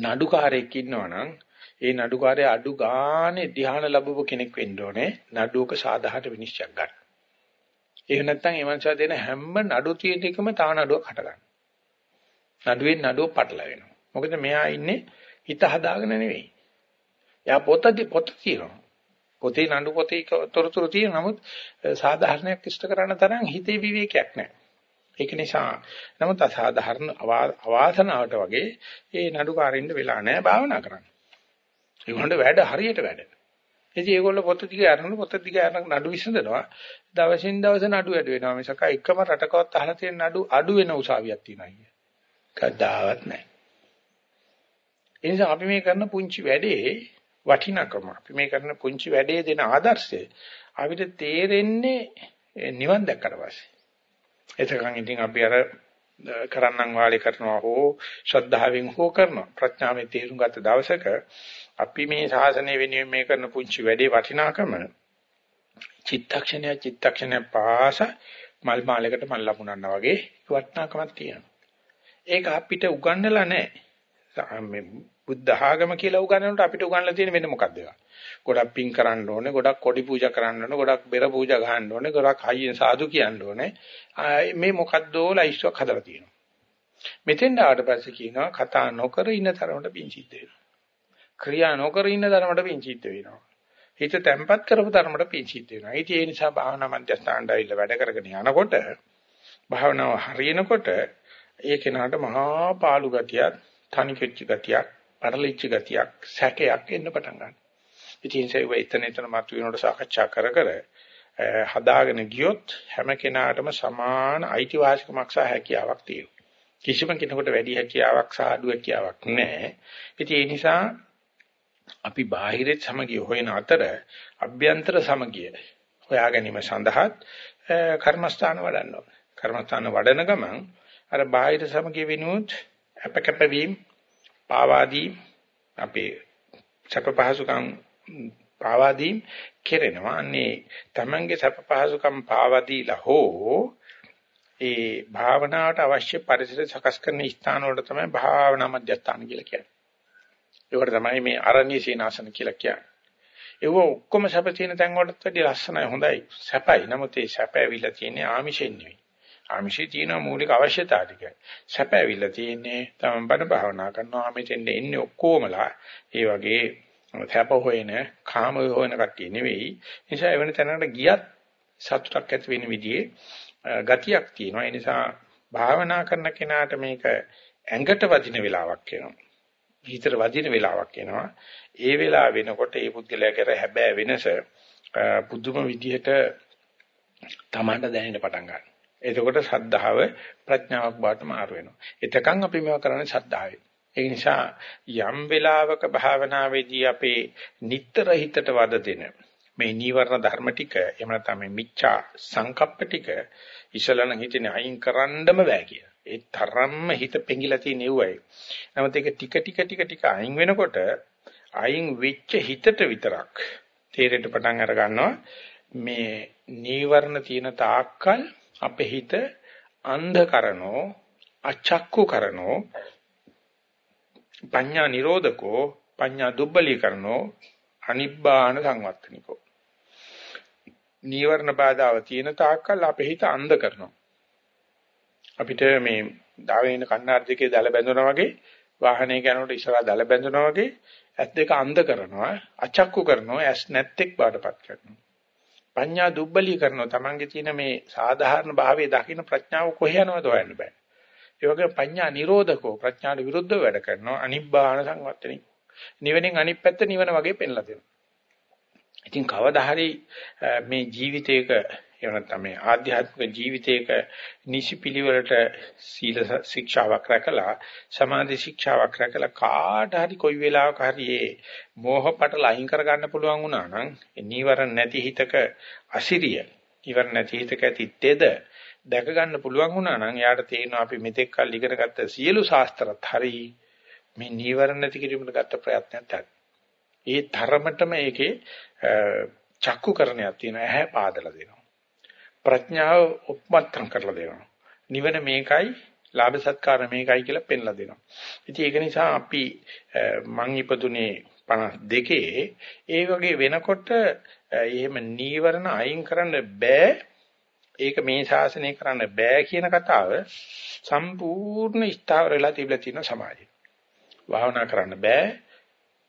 නඩුකාරයෙක් ඉන්නවනම් ඒ නඩුකාරය අඩු ගානේ ධ්‍යාන ලැබුව කෙනෙක් වෙන්න ඕනේ නඩුවක සාධාරණ විනිශ්චයක් ගන්න. එහෙම නැත්නම් ඒ මනුස්සයා දෙන හැම නඩු තියෙන එකම තා නඩුවක් හට ගන්න. නඩුවෙන් නඩුව පටල වෙනවා. මොකද මෙයා ඉන්නේ හිත හදාගෙන නෙවෙයි. එයා පොතදී පොත තියෙනවා. පොතේ නඩු පොතේ තොරතුරු තියෙන නමුත් සාධාරණයක් ඉෂ්ට කරන්න තරම් හිතේ විවේකයක් නැහැ. ඒක නිසා නමුත් අසාධාරණ අවාසනාවට වගේ ඒ නඩුකාරින්න වෙලා නැහැ භාවනා කරන්න. ඒගොල්ලන්ට වැඩ හරියට වැඩ. ඉතින් ඒගොල්ලෝ පොත දිගේ අරගෙන පොත දිගේ අරගෙන නඩු විසඳනවා. දවසින් දවස නඩු වැඩ වෙනවා. මිසක එකම රටකවත් අහලා තියෙන නඩු අඩු වෙන උසාවියක් තියෙනවා අයිය. කවදාවත් නැහැ. ඒ නිසා අපි මේ කරන පුංචි වැඩේ වටිනකම අපි මේ කරන පුංචි වැඩේ දෙන ආදර්ශය අපිට තේරෙන්නේ නිවන් දැක්කට පස්සේ. එතකන් ඉතින් අපි අර කරන්නම් වාලේ කරනවා හෝ ශ්‍රද්ධාවෙන් හෝ කරනවා ප්‍රඥාවෙන් තේරුම් ගත්ත දවසක අපි මේ ශාසනය වෙනුවෙන් මේ කරන පුංචි වැඩේ වටිනාකම චිත්තක්ෂණය චිත්තක්ෂණය පාස මල් මාලයකට මල් ලැබුණා වගේ වටිනාකමක් තියෙනවා. ඒක අපිට උගන්වලා නැහැ. මේ බුද්ධ ආගම කියලා උගන්වනකොට අපිට උගන්වලා තියෙන වෙන මොකක්ද ඒක? ගොඩක් පින් කරන්න ඕනේ, ගොඩක් කොඩි පූජා කරන්න ඕනේ, ගොඩක් බෙර පූජා ගහන්න ඕනේ, ගොඩක් හයියෙන් සාදු කියන්න ඕනේ. මේ මොකද්දෝ ලයිස්ට්ුවක් හදලා තියෙනවා. මෙතෙන් ආවට පස්සේ කියනවා කතා නොකර ඉන්න තරමට පින් සිද්ධ වෙනවා. ක්‍රියා නොකර ඉන්න තරමට පින් සිද්ධ වෙනවා. හිත තැම්පත් කරපු තරමට පින් සිද්ධ වෙනවා. ඉතින් ඒ නිසා භාවනා මධ්‍යස්ථානට ඇවිල්ලා වැඩ කරගෙන යනකොට භාවනාව හරියනකොට ඒ කෙනාට මහා පාළු ගතියක්, තනි කෙච්ච ගතියක්, පරලිච්ච ගතියක්, සැකයක් එන්න පටන් ගන්නවා. ඉතින් ඒක එතන එතන මතුවෙනකොට සාකච්ඡා කර කර හදාගෙන ගියොත් හැම කෙනාටම සමාන අයිතිවාසිකමක් සහ හැකියාවක් තියෙනවා. කිසිම කෙනෙකුට වැඩි හැකියාවක් සහ අඩු හැකියාවක් නැහැ. ඉතින් ඒ නිසා අපි බාහිරේ සමගිය හොයන අතර අභ්‍යන්තර සමගිය හොයා ගැනීම සඳහා කර්මස්ථාන වඩන්න ඕනේ. කර්මස්ථාන වඩන ගමන් අර බාහිර සමගිය වෙනුත් අපකපවීම පාවාදී අපේ සැප පහසුකම් පාවාදීම් කෙරෙනවා. අන්නේ Tamange සැප පහසුකම් පාවාදීලා හෝ ඒ භාවනාවට අවශ්‍ය පරිසර සකස් කරන ස්ථාන වලට තමයි භාවනා මධ්‍යස්ථාන කියලා කියන්නේ. ඒකට තමයි මේ අරණ්‍ය සීනාසන කියලා කියන්නේ. ඒව ඔක්කොම සැප තියෙන තැන් වලට වැඩිය ලස්සනයි හොඳයි. සැපයි. නමුත් ඒ සැප ඇවිල්ලා තියෙන්නේ ආමිෂෙන් නෙවෙයි. ආමිෂේ තියෙන මූලික අවශ්‍යතා ටික. සැප ඇවිල්ලා තියෙන්නේ තමයි බණ භාවනා කරනවා ආමිෂෙන් එන්නේ ඔක්කොමලා. ඒ වගේ සැප හොයන, කාම හොයන කට්ටිය නෙවෙයි. නිසා එවැනි තැනකට ගියත් සතුටක් ඇති වෙන විදිහේ ගතියක් තියෙනවා. ඒ නිසා භාවනා කරන කෙනාට මේක ඇඟට වදින වෙලාවක් එනවා. හිතට වදින වෙලාවක් එනවා. ඒ වෙලාව වෙනකොට ඒ පුද්ගලයා කර හැබෑ වෙනස පුදුම විදිහට තමන්ට දැනෙන්න පටන් ගන්නවා. එතකොට ශ්‍රද්ධාව ප්‍රඥාවක් බවට මාරු වෙනවා. එතකන් අපි මේවා කරන්නේ ශ්‍රද්ධාවෙන්. ඒ නිසා යම් වෙලාවක භාවනාවේදී අපේ නිතර හිතට වද දෙන මේ නීවරණ ධර්ම ටික එහෙම නැත්නම් මේ මිච්ඡා සංකප්ප ටික ඉසලන හිතේ අයින් කරන්නම බෑ කියලා. ඒ තරම්ම හිත පෙඟිලා තියෙන නෙව්වයි. නමුත් ඒක ටික ටික ටික ටික අයින් වෙනකොට අයින් වෙච්ච හිතට විතරක් තේරෙන්න පටන් අර ගන්නවා මේ නීවරණ තියෙන තාක්කල් අපේ හිත අන්ධ කරනෝ අචක්කු කරනෝ පඤ්ඤා නිරෝධකෝ පඤ්ඤා දුබ්බලීකරනෝ අනිබ්බාන සංවත්තනිකෝ. නීවරණ බාධාව තියෙන තාක්කල් අපේ හිත අන්ධ කරනවා. අපිට මේ දාවේ ඉන්න කන්නාඩි දෙකේ දල බැඳුනා වගේ වාහනේ යනකොට ඉස්සරහා දල බැඳුනා වගේ ඇස් දෙක අන්ධ කරනවා අචක්කු කරනවා ඇස් නැත්තෙක් බාටපත් කරනවා. පඤ්ඤා දුබ්බලී කරනවා. තමන්ගේ තියෙන මේ සාධාරණ භාවයේ දකින්න ප්‍රඥාව කොහේ යනවද හොයන්න බෑ. ඒ වගේම පඤ්ඤා නිරෝධකෝ ප්‍රඥාට විරුද්ධව වැඩ කරනවා අනිබ්බාන සංවත්තනි නිවෙනින් අනිත් පැත්ත නිවන වගේ පෙන්ලා දෙනවා. ඉතින් කවදා හරි මේ ජීවිතයක එහෙම නැත්නම් මේ ආධ්‍යාත්මික ජීවිතයක නිසි පිළිවෙලට සීල ශික්ෂාවක් රැකලා සමාධි ශික්ෂාවක් රැකලා කාට හරි කොයි වෙලාවක හරි මේ මෝහපට ලයින් කර ගන්න පුළුවන් වුණා නම් ඒ නීවරණ නැති හිතක අසිරිය නීවරණ නැති හිතක ඇති තෙද දැක ගන්න පුළුවන් වුණා නම් එයාට තේරෙනවා අපි මෙතෙක් කල් ඉගෙන ගත්ත සියලු ශාස්ත්‍රත් හරි මේ නීවරණ නැති කිරීමට ගත්ත ප්‍රයත්නයත් හරි ඒ තරමටම ඒකේ චක්කුකරණයක් තියෙන ඇහැ පාදලා දෙනවා. ප්‍රඥාව උපමත්තම් කරලා දෙනවා. නිවන මේකයි, ලාභ සත්කාර මේකයි කියලා පෙන්ලා දෙනවා. ඉතින් ඒක නිසා අපි මං ඉපදුනේ 52 ඒ වගේ වෙනකොට එහෙම නීවරණ අයින් කරන්න බෑ. ඒක මේ ශාසනය කරන්න බෑ කියන කතාව සම්පූර්ණ ස්ථාවර වෙලා තිබිලා තියෙන සමාජය. භාවනා කරන්න බෑ.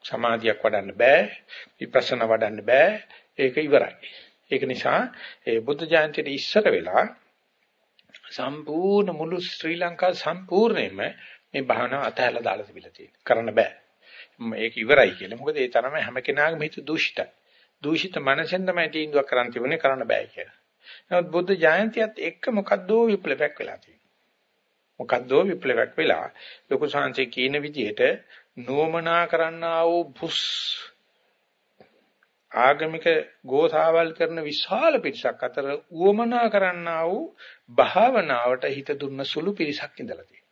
සමාධියක් වඩන්න බෑ. විපස්සනා වඩන්න බෑ. ඒක ඉවරයි. ඒක නිසා ඒ බුද්ධ ජයන්තිට ඉස්සර වෙලා සම්පූර්ණ මුළු ශ්‍රී ලංකාව සම්පූර්ණයෙන්ම මේ භාවනාව අතහැරලා දාලා තිබිලා තියෙනවා. කරන්න බෑ. මේක ඉවරයි කියලා. මොකද ඒ තරම හැම කෙනාගේම හිත දූෂිතයි. දූෂිත මනසෙන් තමයි තීන්දුවක් කරන්න තිබුණේ කරන්න බෑ කියලා. නමුත් බුද්ධ ජයන්තියත් එක්ක මොකද්දෝ විප්ලවයක් වෙලා තියෙනවා. මොකද්දෝ විප්ලවයක් වෙලා ලොකු සංසේ කියන විදිහට නෝමනා කරන්නා වූ පුස් ආගමික ගෝසාවල් කරන විශාල පිරිසක් අතර උවමනා කරන්නා වූ භාවනාවට හිත දුන්න සුළු පිරිසක් ඉඳලා තියෙනවා.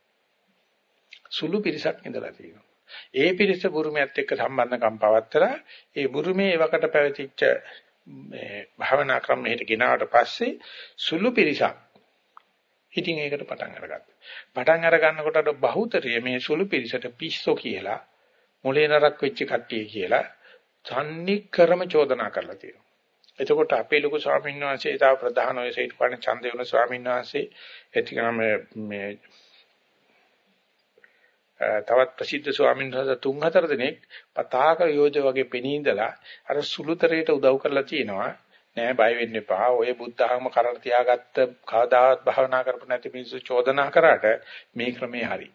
සුළු පිරිසක් ඉඳලා තියෙනවා. ඒ පිරිස බුරුමයත් එක්ක සම්බන්ධකම් පවත්තලා ඒ බුරුමේ එවකට පැවතිච්ච මේ භාවනා ක්‍රමයට ගෙනාවට පස්සේ සුළු පිරිසක් ඉතින් ඒකට පටන් අරගත්තා. පටන් අර ගන්නකොට බහුතරය මේ සුළු පිරිසට පිස්සෝ කියලා මොලේ නරක් වෙච්ච කට්ටිය කියලා සම්නික්‍රම චෝදනා කරලා තියෙනවා. එතකොට අපේ ලොකු ස්වාමීන් වහන්සේ ඊට ප්‍රධාන ඔය සීට පාන චන්දේවන ස්වාමීන් වහන්සේ එතිකම මේ තවත් ප්‍රසිද්ධ ස්වාමීන් වහන්සේ තුන් හතර දෙනෙක් පතාක යෝජ වගේ පෙනී ඉඳලා අර සුළුතරයට උදව් කරලා තියෙනවා. නෑ බය වෙන්න එපා. ඔය බුද්ධහම කරණ තියාගත්ත කවදාවත් භාවනා කරපු නැති මිනිස්සු චෝදනා කරාට මේ ක්‍රමේ හරියි.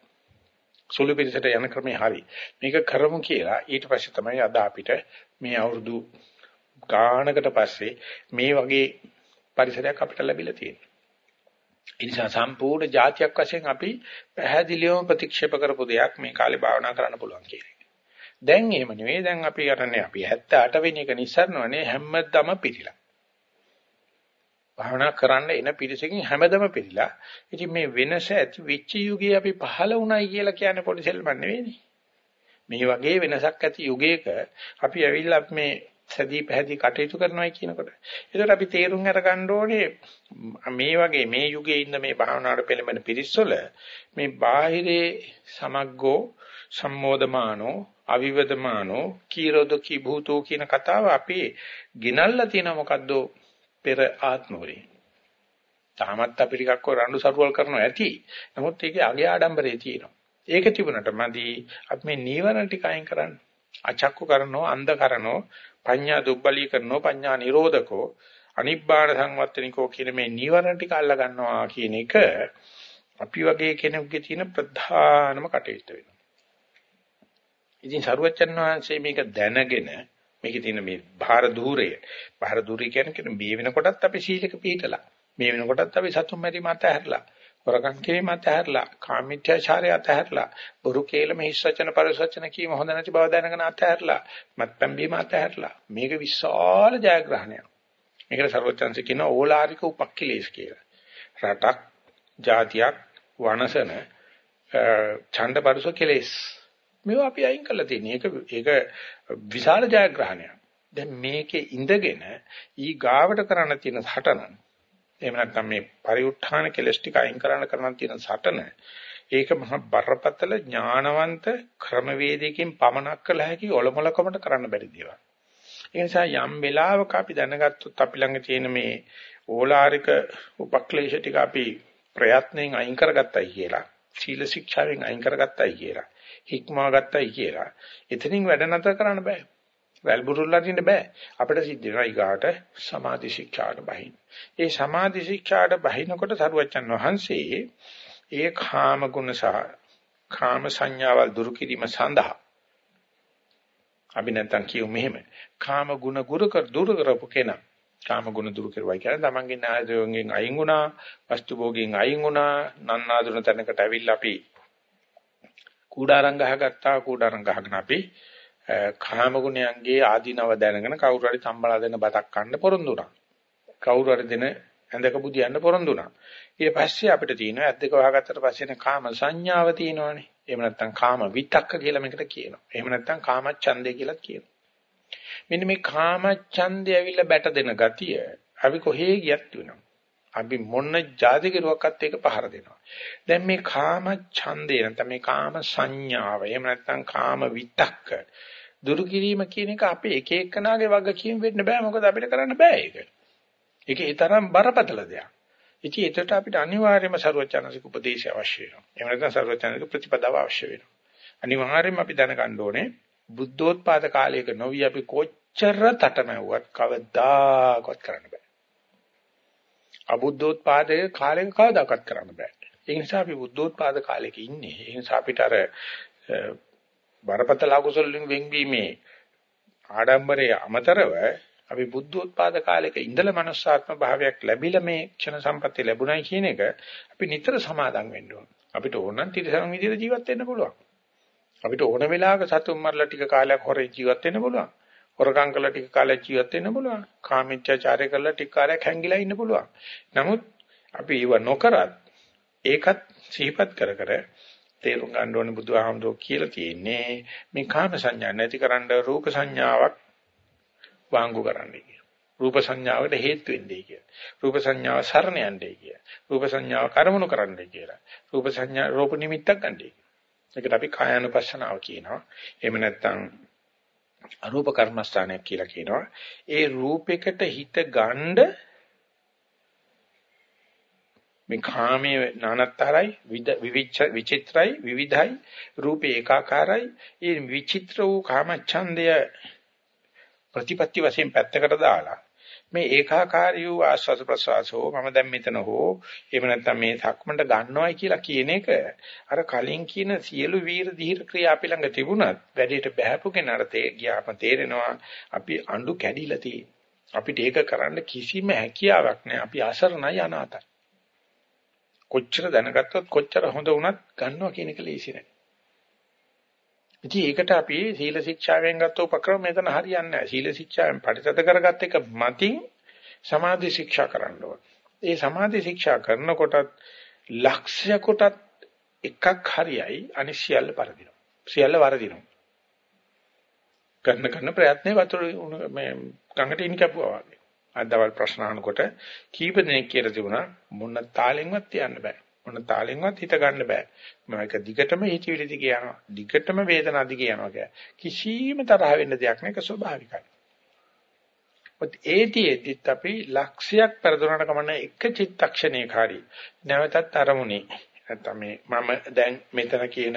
සුළු පිළිසෙට යන ක්‍රමේ හරි. මේක කරමු කියලා ඊට පස්සේ තමයි අද අපිට මේ අවුරුදු ගානකට පස්සේ මේ වගේ පරිසරයක් අපිට ලැබිලා තියෙන්නේ. ඒ නිසා සම්පූර්ණ જાතියක් වශයෙන් අපි පැහැදිලිවම ප්‍රතික්ෂේප කරපු දෙයක් මේ කාලේ භාවනා කරන්න පුළුවන් කියන එක. දැන් එහෙම නෙවෙයි දැන් අපි යන්නේ අපි 78 වෙනි එක නිස්සරණවනේ හැමදම පිළිලා. භාවනා කරන්න එන පිරිසකින් හැමදම පිළිලා. ඉතින් මේ වෙනස ඇති වෙච්ච යුගයේ අපි පහළ වුණයි කියලා කියන්නේ පොඩි සෙල්ලම් නෙවෙයිනේ. මේ වගේ වෙනසක් ඇති යුගයක අපි ඇවිල්ලා මේ සැදී පැහැදී කටයුතු කරනවා කියනකොට. ඒකට අපි තේරුම් අරගන්න ඕනේ මේ වගේ මේ යුගයේ ඉන්න මේ භාවනාවට පෙළඹෙන පිරිස්සොල මේ බාහිරේ සමග්ගෝ සම්මෝධමානෝ අවිවදමානෝ කීරෝදකී භූතෝ කියන කතාව අපි ගිනල්ලා තියෙන මොකද්ද පෙර ආත්මවලින්. තාමත් අපි ටිකක් රණ්ඩු සරුවල් කරනවා ඇති. නමුත් ඒකේ අගේ ආඩම්බරේ තියෙනවා. ඒක තිබුණට මදි අපි මේ නීවරණ ටික අයින් කරන්න. අචක්කු කරනෝ අන්ධ කරනෝ පඤ්ඤා දුබ්බලී කරනෝ පඤ්ඤා නිරෝධකෝ අනිබ්බාණ සංවත්තනිකෝ කියන මේ නීවරණ ටික අල්ල ගන්නවා කියන එක අපි වගේ කෙනෙකුගේ තියෙන ප්‍රධානම කටයුත්ත වෙනවා. ඉතින් සරුවච්චන් වහන්සේ මේක දැනගෙන මේකේ තියෙන මේ භාර ධූරය. භාර ධූරය කියන්නේ මේ වෙනකොටත් අපි සීලක පිළිතලා මේ වෙනකොටත් අපි සතුම් මැරි මත ඇහැරලා හොරකම් කිරීම අතහැරලා කාමීත්‍යාචාරය අතහැරලා බොරු කේලම හිස් වචන පරිසවචන කීම හොඳ නැති බව දැනගෙන අතහැරලා මත්පැන් බීම අතහැරලා මේක විශාල ජයග්‍රහණයක්. මේකට ਸਰවචන්ස කියන ඕලාරික උපක්ඛිලේශ කියලා. රටක් ජාතියක් වනසන ඡන්ද පරිස කෙලෙස්. මේවා අපි අයින් කරලා තියෙන. ඒක ඒක විශාල ජයග්‍රහණයක්. දැන් මේකේ ඉඳගෙන ඊ ගාවට කරන්න තියෙන හටනන එහෙම නැත්නම් මේ පරිඋත්ථාන කෙලස් ටික අයින් කරන්න කරන්න තියෙන සටන ඒක මහ බරපතල ඥානවන්ත ක්‍රමවේදයකින් පමනක් කළ හැකි ඔලොමලකමට කරන්න බැරි දේවල්. ඒ නිසා යම් වෙලාවක අපි දැනගත්තොත් අපි ළඟ තියෙන මේ ඕලාරික උපක්ලේශ ටික අපි ප්‍රයත්නෙන් අයින් කරගත්තයි කියලා සීල ශික්ෂාවෙන් අයින් කරගත්තයි කියලා හික්මවා ගත්තයි කියලා එතනින් වැඩ නැතර කරන්න බෑ වැල්බුරුල්ලා දින්න බෑ. අපිට සිද්ධ වෙනවා ඊගාට සමාධි ශික්ෂාට බහින්න. ඒ සමාධි ශික්ෂාට බහිනකොට සරුවච්චන් වහන්සේ ඒ කාම ගුණ සහ කාම සංඥාවල් දුරු කිරීම සඳහා අපි නැත්තම් කියමු මෙහෙම. කාම ගුණ ගුරු කර දුරු කරපු කෙනා කාම ගුණ දුරු කරුවයි කියන්නේ තමන්ගේ නායකයන්ගෙන් අයින් වුණා, වස්තු භෝගයෙන් අයින් වුණා, නන්නාඳුන තැනකට ඇවිල්ලා අපි කූඩාරම් ගහගත්තා, කූඩාරම් ගහගෙන අපි කාම ගුණයන්ගේ ආධිනව දැනගෙන කවුරු හරි සම්බලා දෙන බතක් කන්න පොරොන්දු වුණා. කවුරු හරි දෙන ඇඳක බුදියන්න පොරොන්දු වුණා. ඊට පස්සේ අපිට තියෙනවා ඇද්දක වහගත්තට පස්සේ කාම සංඥාව තියෙනවානේ. එහෙම නැත්නම් කාම විතක්ක කියලා මේකට කියනවා. එහෙම නැත්නම් කාම ඡන්දය කියලා කියනවා. මෙන්න මේ කාම ඡන්දය ඇවිල්ලා බැට දෙන ගතිය අපි කොහේ ගියත් වෙනවා. අපි මොන જાති කෙරුවක්වත් ඒක පහර දෙනවා. දැන් මේ කාම ඡන්දේ නැත්නම් මේ කාම සංඥාව එහෙම නැත්නම් කාම විතක්ක දුරු කිරීම කියන එක අපේ එක එකනාගේ වගකීම් වෙන්න බෑ මොකද අපිට කරන්න බෑ ඒක. ඒක ඒ තරම් බරපතල දෙයක්. ඉතින් ඒකට අපිට අනිවාර්යයෙන්ම ਸਰවචනසික උපදේශය අවශ්‍ය වෙනවා. එහෙම නැත්නම් ਸਰවචනසික ප්‍රතිපදාව අවශ්‍ය වෙනවා. අනිවාර්යයෙන්ම අපි දැනගන්න ඕනේ බුද්ධෝත්පාද කාලයක නොවි අපි කොච්චර තටමැව්වත් කවදාකවත් කරන්න බෑ. අබුද්ධෝත්පාදයේ කාලයක කවදාකවත් කරන්න බෑ. ඒ නිසා අපි බුද්ධෝත්පාද කාලයක ඉන්නේ. ඒ නිසා අපිට අර බරපතල අකුසල වලින් වෙන්වීමේ ආඩම්බරයේ අමතරව අපි බුද්ධෝත්පාද කාලයක ඉඳලා manussාත්ම භාවයක් ලැබිලා මේ ක්ෂණ සම්පත්තිය ලැබුණයි කියන එක අපි නිතර සමාදම් වෙන්න ඕන. අපිට ඕන නම් තිරසං විදිහට ජීවත් වෙන්න පුළුවන්. අපිට ඕන වෙලාවක සතුන් මරලා ටික කාලයක් හොරේ ජීවත් වෙන්න පුළුවන්. හොරකම් කළා ටික කාලයක් ජීවත් වෙන්න පුළුවන්. කාමීච්ඡාචාරය කළා ටික කාලයක් හැංගිලා ඉන්න පුළුවන්. නමුත් අපි ඒව නොකරත් ඒකත් සිහිපත් කර කර තේරුම් ගන්න ඕනේ බුදුහාමුදුරුවෝ කියලා තියෙන්නේ මේ කාම සංඥා නැතිකරන්න රූප සංඥාවක් වාංගු කරන්නයි කියන. රූප සංඥාවට හේතු වෙන්නේ කියලා. රූප සංඥාව සරණ යන්නේ කියලා. රූප සංඥාව කරමුණු කරන්නයි කියලා. රූප සංඥා රූප නිමිත්තක් ගන්නයි. ඒකට අපි කායानुපස්සනාව කියනවා. එහෙම නැත්නම් අරූප කර්මස්ථානයක් කියලා කියනවා. ඒ රූපයකට හිත ගන්න මේ කාමයේ නානත්තරයි විවිච්ඡ විචිත්‍රයි විවිධයි රූපේ ඒකාකාරයි ඒ විචිත්‍ර වූ කාමච්ඡන්දය ප්‍රතිපත්ති වශයෙන් පැත්තකට දාලා මේ ඒකාකාරී වූ ආස්වාද ප්‍රසවාසෝ මම දැන් මෙතන හෝ එහෙම නැත්නම් මේ සක්මන්ට ගන්නවයි කියලා කියන එක අර කලින් කියන සියලු වීර දීර්ඝ ක්‍රියා අපි ළඟ තිබුණත් වැඩේට බහැපු කෙනාට තේ ගියාම තේරෙනවා අපි අඬු කැඩිලා තියෙන්නේ අපිට ඒක කරන්න කිසිම හැකියාවක් නැහැ. අපි අසරණයි අනාතයි. කොච්චර දැනගත්තොත් කොච්චර හොඳ වුණත් ගන්නවා කියන එක ලේසි නෑ. ඉතින් ඒකට අපි සීල ශික්ෂාවෙන් ගත්ත උපක්‍රම මෙතන හරියන්නේ නැහැ. සීල ශික්ෂාවෙන් පරිතත කරගත්ත එක මතින් සමාධි ශික්ෂා කරන්න ඕන. ඒ සමාධි ශික්ෂා කරනකොටත් ලක්ෂ්‍ය කොටත් එකක් හරියයි අනිත් සියල්ල පරදිනවා. සියල්ල වරදිනවා. කරන කරන ප්‍රයත්නේ වතුර මේ ගඟට ඉන් කැපුවා වගේ. අදවල් ප්‍රශ්න අහනකොට කීප දෙනෙක් කියලා තිබුණා මොන තාලෙන්වත් තියන්න බෑ. මොන තාලෙන්වත් හිත ගන්න බෑ. මේක දිගටම හිතවිලි දිගේ යනවා. දිගටම වේදනා දිගේ යනවා කිය. කිසිම තරහ වෙන්න දෙයක් නෑ. ඒක ස්වභාවිකයි. ඔත් ඒතිෙදිත් අපි ලක්ෂයක් පෙරදුනට කමන්න එක චිත්තක්ෂණයක හරි නැවතත් අරමුණේ නැත්නම් මේ මම දැන් මෙතන කියන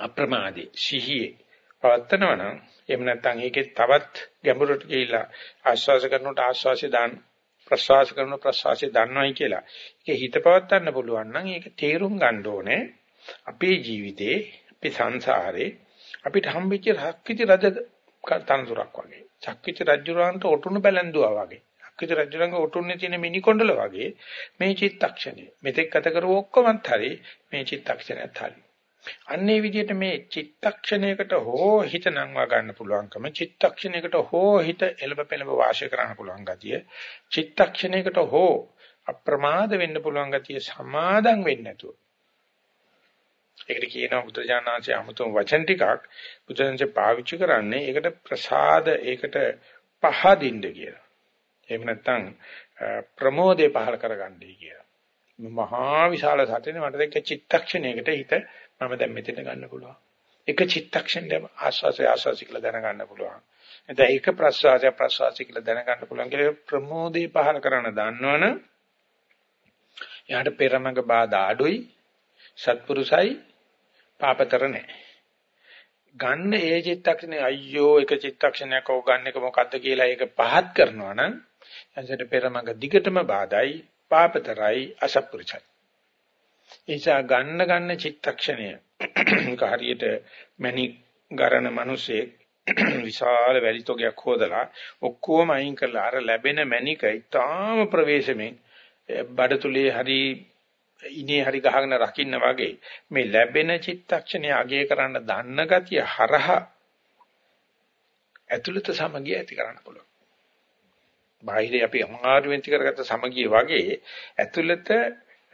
අප්‍රමාදී සිහියේ පවත්නවා නම් එහෙම නැත්නම් ඒකේ තවත් ගැඹුරට ගිහිලා ආශ්වාස කරනකොට ආශ්වාසය දාන්න ප්‍රශ්වාස කරන ප්‍රශ්වාසය දන්නවයි කියලා. ඒක හිත පවත්වන්න පුළුවන් නම් ඒක තේරුම් ගන්න ඕනේ අපේ ජීවිතේ අපේ සංසාරේ අපිට හම්බෙච්ච හක්කිති රජ තනතුරක් වගේ. චක්කිත රජුරන්ට ඔටුනු බැලඳුවා වගේ. චක්කිත රජුරන්ගේ ඔටුන්නේ තියෙන මිනි කොණ්ඩල වගේ මේ චිත්තක්ෂණය. මෙතෙක් ගත කරව ඔක්කොමත් හරි මේ චිත්තක්ෂණයත් හරි. අන්නේ විදිහට මේ චිත්තක්ෂණයකට හෝ හිත නංවා ගන්න පුළුවන්කම චිත්තක්ෂණයකට හෝ හිත එළඹ පෙළඹ වාසය කරන්න පුළුවන් ගතිය චිත්තක්ෂණයකට හෝ අප්‍රමාද වෙන්න පුළුවන් ගතිය සමාදම් වෙන්නේ නැතුව ඒකට කියනවා බුදුජානනාංශයේ 아무තුම් වචන ටිකක් බුදුන්සේ පාවිච්චි කරන්නේ ඒකට ප්‍රසාද ඒකට පහදින්න කියලා. එහෙම නැත්නම් ප්‍රමෝදේ පහල කරගන්නයි කියලා. මහා විශාල සතනේ මට දෙක චිත්තක්ෂණයකට හිත මම දැන් මෙතන ගන්න පුළුවන්. එක චිත්තක්ෂණයම ආස්වාසය ආස්වාසි කියලා දැනගන්න පුළුවන්. එතන එක ප්‍රසවාසය ප්‍රසවාසි කියලා දැනගන්න පුළුවන් කියලා ප්‍රමෝදේ පහල කරන දන්නවනම් එයාට පෙරමඟ බාධා අඩුයි සත්පුරුසයි පාපතර නැහැ. ගන්න ඒ චිත්තක්ෂණේ අයියෝ එක චිත්තක්ෂණයක් ඕක ගන්න එක මොකද්ද කියලා ඒක පහත් කරනවා නම් එතකොට පෙරමඟ දිගටම බාධායි පාපතරයි අසත්පුරුසයි. ඒසා ගන්න ගන්න චිත්තක්ෂණය හරියට මැනි ගරන මිනිසේ විශාල වැලිතෝගයක් හොදලා ඔක්කොම අයින් කරලා අර ලැබෙන මැනික ඊටාම ප්‍රවේශමෙන් බඩතුලේ හරි ඉනේ හරි ගහගෙන රකින්න වගේ මේ ලැබෙන චිත්තක්ෂණය අගය කරන්න දන්න ගතිය හරහා ඇතුළත සමගිය ඇති කරන්න පුළුවන්. බාහිරේ අපි අමාරුවෙන් කරගත්ත සමගිය වගේ ඇතුළත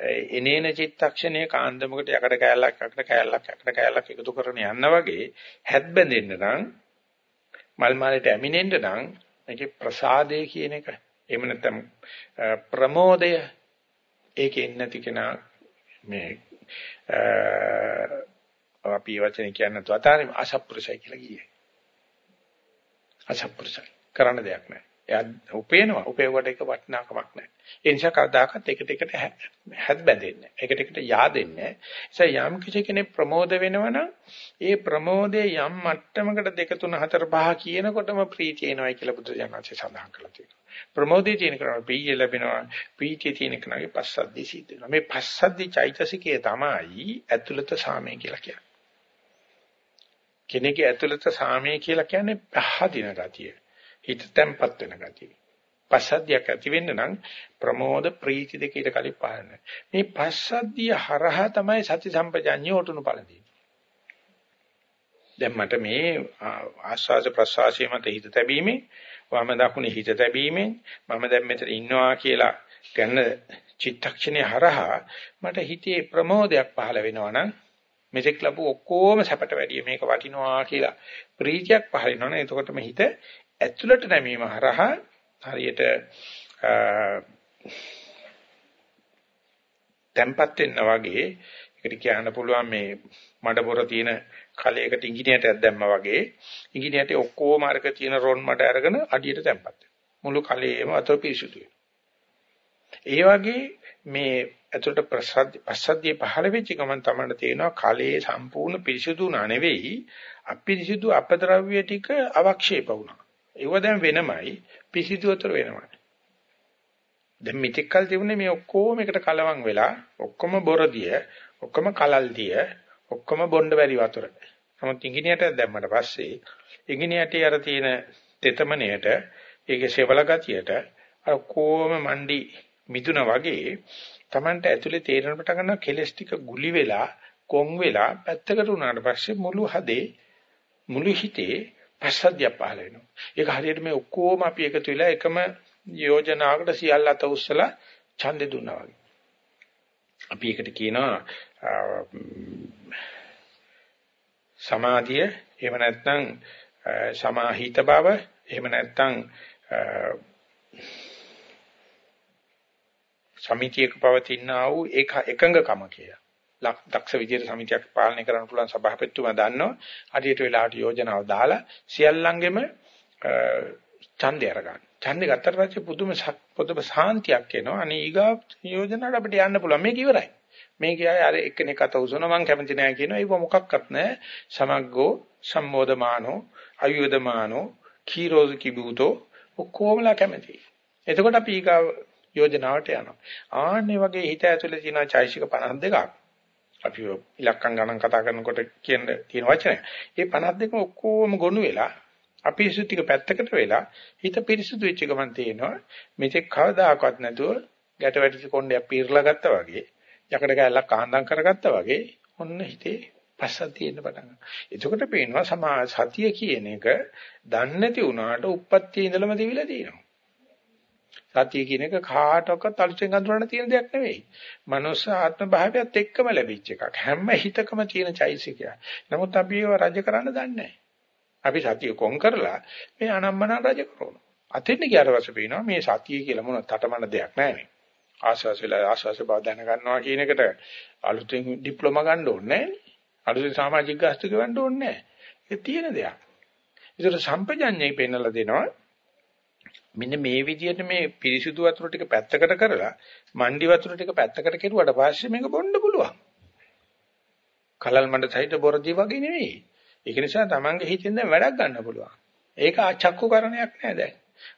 එනේන චිත්තක්ෂණයේ කාන්දමකට යකඩ කෑල්ලක් යකඩ කෑල්ලක් යකඩ කෑල්ලක් එකතු කරගෙන යන්න වගේ හැත් බැඳෙන්න නම් මල් මාලයට ඇමිනෙන්න නම් මේකේ ප්‍රසාදය කියන එක එහෙම නැත්නම් ප්‍රමෝදය ඒකේ නැති කෙනා මේ අපි වචන කියන්නේ තවතාරි අසප්පුරුසයි කියලා කියයි. අසප්පුරුසයි කරන්න දෙයක් නැහැ. එයා උපේනවා. උපේවට එක වටිනාකමක් නැහැ. ඒ නිසා කවදාකවත් එකට එකට හැත් බැඳෙන්නේ නැහැ. එකට එකට yaadෙන්නේ නැහැ. ඒ යම් කිසි කෙනෙක් ප්‍රමෝද වෙනවනම් ඒ ප්‍රමෝදයේ යම් මට්ටමකට දෙක තුන හතර පහ කියනකොටම ප්‍රීතිය එනවයි කියලා බුදු දඥාචේ සඳහන් කරලා තියෙනවා. ප්‍රමෝදයේ තියෙන කෙනාට ප්‍රීතිය ලැබෙනවා. ප්‍රීතිය තියෙන කෙනාගේ පස්සද්ධි සිද්ධ වෙනවා. මේ පස්සද්ධි චෛතසිකයේ තමයි ඇතුළත සාමය කියලා කියන්නේ. කෙනෙක්ගේ ඇතුළත සාමය කියලා කියන්නේ පහදින ගතිය. හිත තැම්පත් වෙන ගතිය. පස්සද්ධියක් ඇති වෙන්න නම් ප්‍රමෝද ප්‍රීති දෙක ඊට කලින් පාරන. මේ පස්සද්ධිය හරහා තමයි සති සම්පජඤ්ඤය උතුණු පළදී. දැන් මට මේ ආස්වාද ප්‍රසවාසයේ මත හිත තැබීමෙන් වම දකුණේ හිත තැබීමෙන් මම දැන් මෙතන ඉන්නවා කියලා ගන්න චිත්තක්ෂණේ හරහා මට හිතේ ප්‍රමෝදයක් පහළ වෙනවා නම් මෙතෙක් ලැබු ඔක්කොම සැපට වැඩිය මේක වටිනවා කියලා ප්‍රීතියක් පහළ වෙනවනේ එතකොටම හිත ඇතුළට නැමීම හරහා හරියට තැම්පත් වෙන්න වගේ ඒකට කියන්න පුළුවන් මේ මඩ බොර තියෙන කලයකට ඉංගිනේටයක් දැම්මා වගේ ඉංගිනේටේ ඔක්කොම අරක තියෙන රොන් මඩ අරගෙන අඩියට තැම්පත් මුළු කලයේම අතර පිරිසුදු ඒ වගේ මේ ඇතුළට ප්‍රසද්ද පස්සද්ධිය පහළ වෙච්ච ගමන් තමයි තේරෙනවා කලයේ සම්පූර්ණ පිරිසුදු නා නෙවෙයි අපිරිසුදු අපද්‍රව්‍ය ටික අවක්ෂේප වුණා. ඒව දැන් වෙනමයි පිසිදු අතර වෙනමයි. දැන් මෙතෙක් කල් තිබුණේ මේ ඔක්කොම එකට කලවම් වෙලා ඔක්කොම බොරදිය ඔක්කොම කලල්දිය ඔක්කොම බොණ්ඩ බැරි වතුර. නමුත් ඉංගිනියට දැම්මට පස්සේ ඉංගිනියට අර තියෙන තෙතමනයට ඒකේ සෙවල ගතියට අර කොම මණ්ඩි මිදුණා වගේ Tamanට ඇතුලේ තේරෙන පට ගන්න කෙලස් ටික ගුලි වෙලා කොන් වෙලා පැත්තකට වුණාට පස්සේ මුළු හදේ මුළු හිතේ පස්සද්ධිය පහළ වෙනවා. ඒක හරියට මේ ඔක්කොම අපි එකතු වෙලා එකම යෝජනාවකට සියල්ල අත උස්සලා ඡන්දෙ දුන්නා වගේ. අපි ඒකට කියනවා සමාධිය එහෙම නැත්නම් සමාහිත බව එහෙම නැත්නම් සමිතියක පවතිනා වූ ඒක එකඟකම කියලා. දක්ෂ විදියට සමිතියක් පාලනය කරන්න පුළුවන් සභාපතිතුමා දන්නවා. හරියට වෙලාවට යෝජනාව දාලා සියල්ලංගෙම ඡන්දය අරගන්න. ඡන්දය ගත්තට පස්සේ පුදුම පුදුම සාන්තියක් එනවා. අනේ ඊගා යෝජනාවට අපිට යන්න පුළුවන්. මේක ඉවරයි. මේ කියයි අර එක්කෙනෙක් අත උසන මං කැමති නෑ කියනවා. ඒක මොකක්වත් නෑ. සමග්ගෝ සම්මෝදමානෝ අයුදමානෝ කීරෝز කිබූතෝ ඔක්කොමලා කැමති. එතකොට අපි ඊගා යෝජනාවට යනවා. ආන්නේ වගේ හිත ඇතුලේ තියෙන චෛසික 52ක් අපි ඉලක්කම් ගණන් කතා කරනකොට කියන තියෙන වචනය. මේ 52ම ඔක්කොම ගොනු වෙලා අපිරිසුදු ටික පැත්තකට වෙලා හිත පිරිසුදු වෙච්ච ගමන් තියෙනවා. මෙතෙක් කවදාකවත් නැතුව ගැට වැටිච්ච කොණ්ඩයක් පීරලා ගත්තා වගේ, යකඩ කැල්ලක් ආන්දම් කරගත්තා වගේ ඔන්න හිතේ පස්සක් තියෙන්න පටන් ගන්නවා. එතකොට පේනවා සමා සතිය කියන එක දන්නේ නැති වුණාට උප්පත්තියේ ඉඳලම තිබිලා තියෙනවා. සතිය කියන එක කාටවත් අලුතෙන් අඳුරන්න තියෙන දෙයක් නෙවෙයි. මනුස්ස ආත්ම භාවයත් එක්කම ලැබිච්ච එකක්. හැම හිතකම තියෙන චෛසිකය. නමුත් අපි ඒව රජ කරන්න දන්නේ අපි සතිය කොන් කරලා මේ අනම්මන රජ කරනවා. අතින් ගියාට පස්සේ පේනවා මේ සතිය කියලා මොන තටමන දෙයක් නෑ මේ. ආස්වාස වෙලා ආස්වාස බව දැන ගන්නවා කියන එකට අලුතෙන් ඩිප්ලෝමා ගන්න ඕනේ නෑ. අලුතෙන් සමාජික ගාස්තු ගෙවන්න ඕනේ නෑ. ඒක තියෙන දෙයක්. ඒතර සම්පජඤ්ඤය පෙන්නලා දෙනවා මෙන්න මේ විදිහට මේ පිරිසිදු වතුර ටික පැත්තකට කරලා මණ්ඩි වතුර ටික පැත්තකට කෙරුවට පස්සේ මේක බොන්න පුළුවන්. කලල් මණ්ඩ සහිත බොරදී වගේ නෙවෙයි. ඒක නිසා Tamange හිතෙන් දැන් වැඩක් ගන්න පුළුවන්. ඒක අචක්කුකරණයක් නෑ දැන්.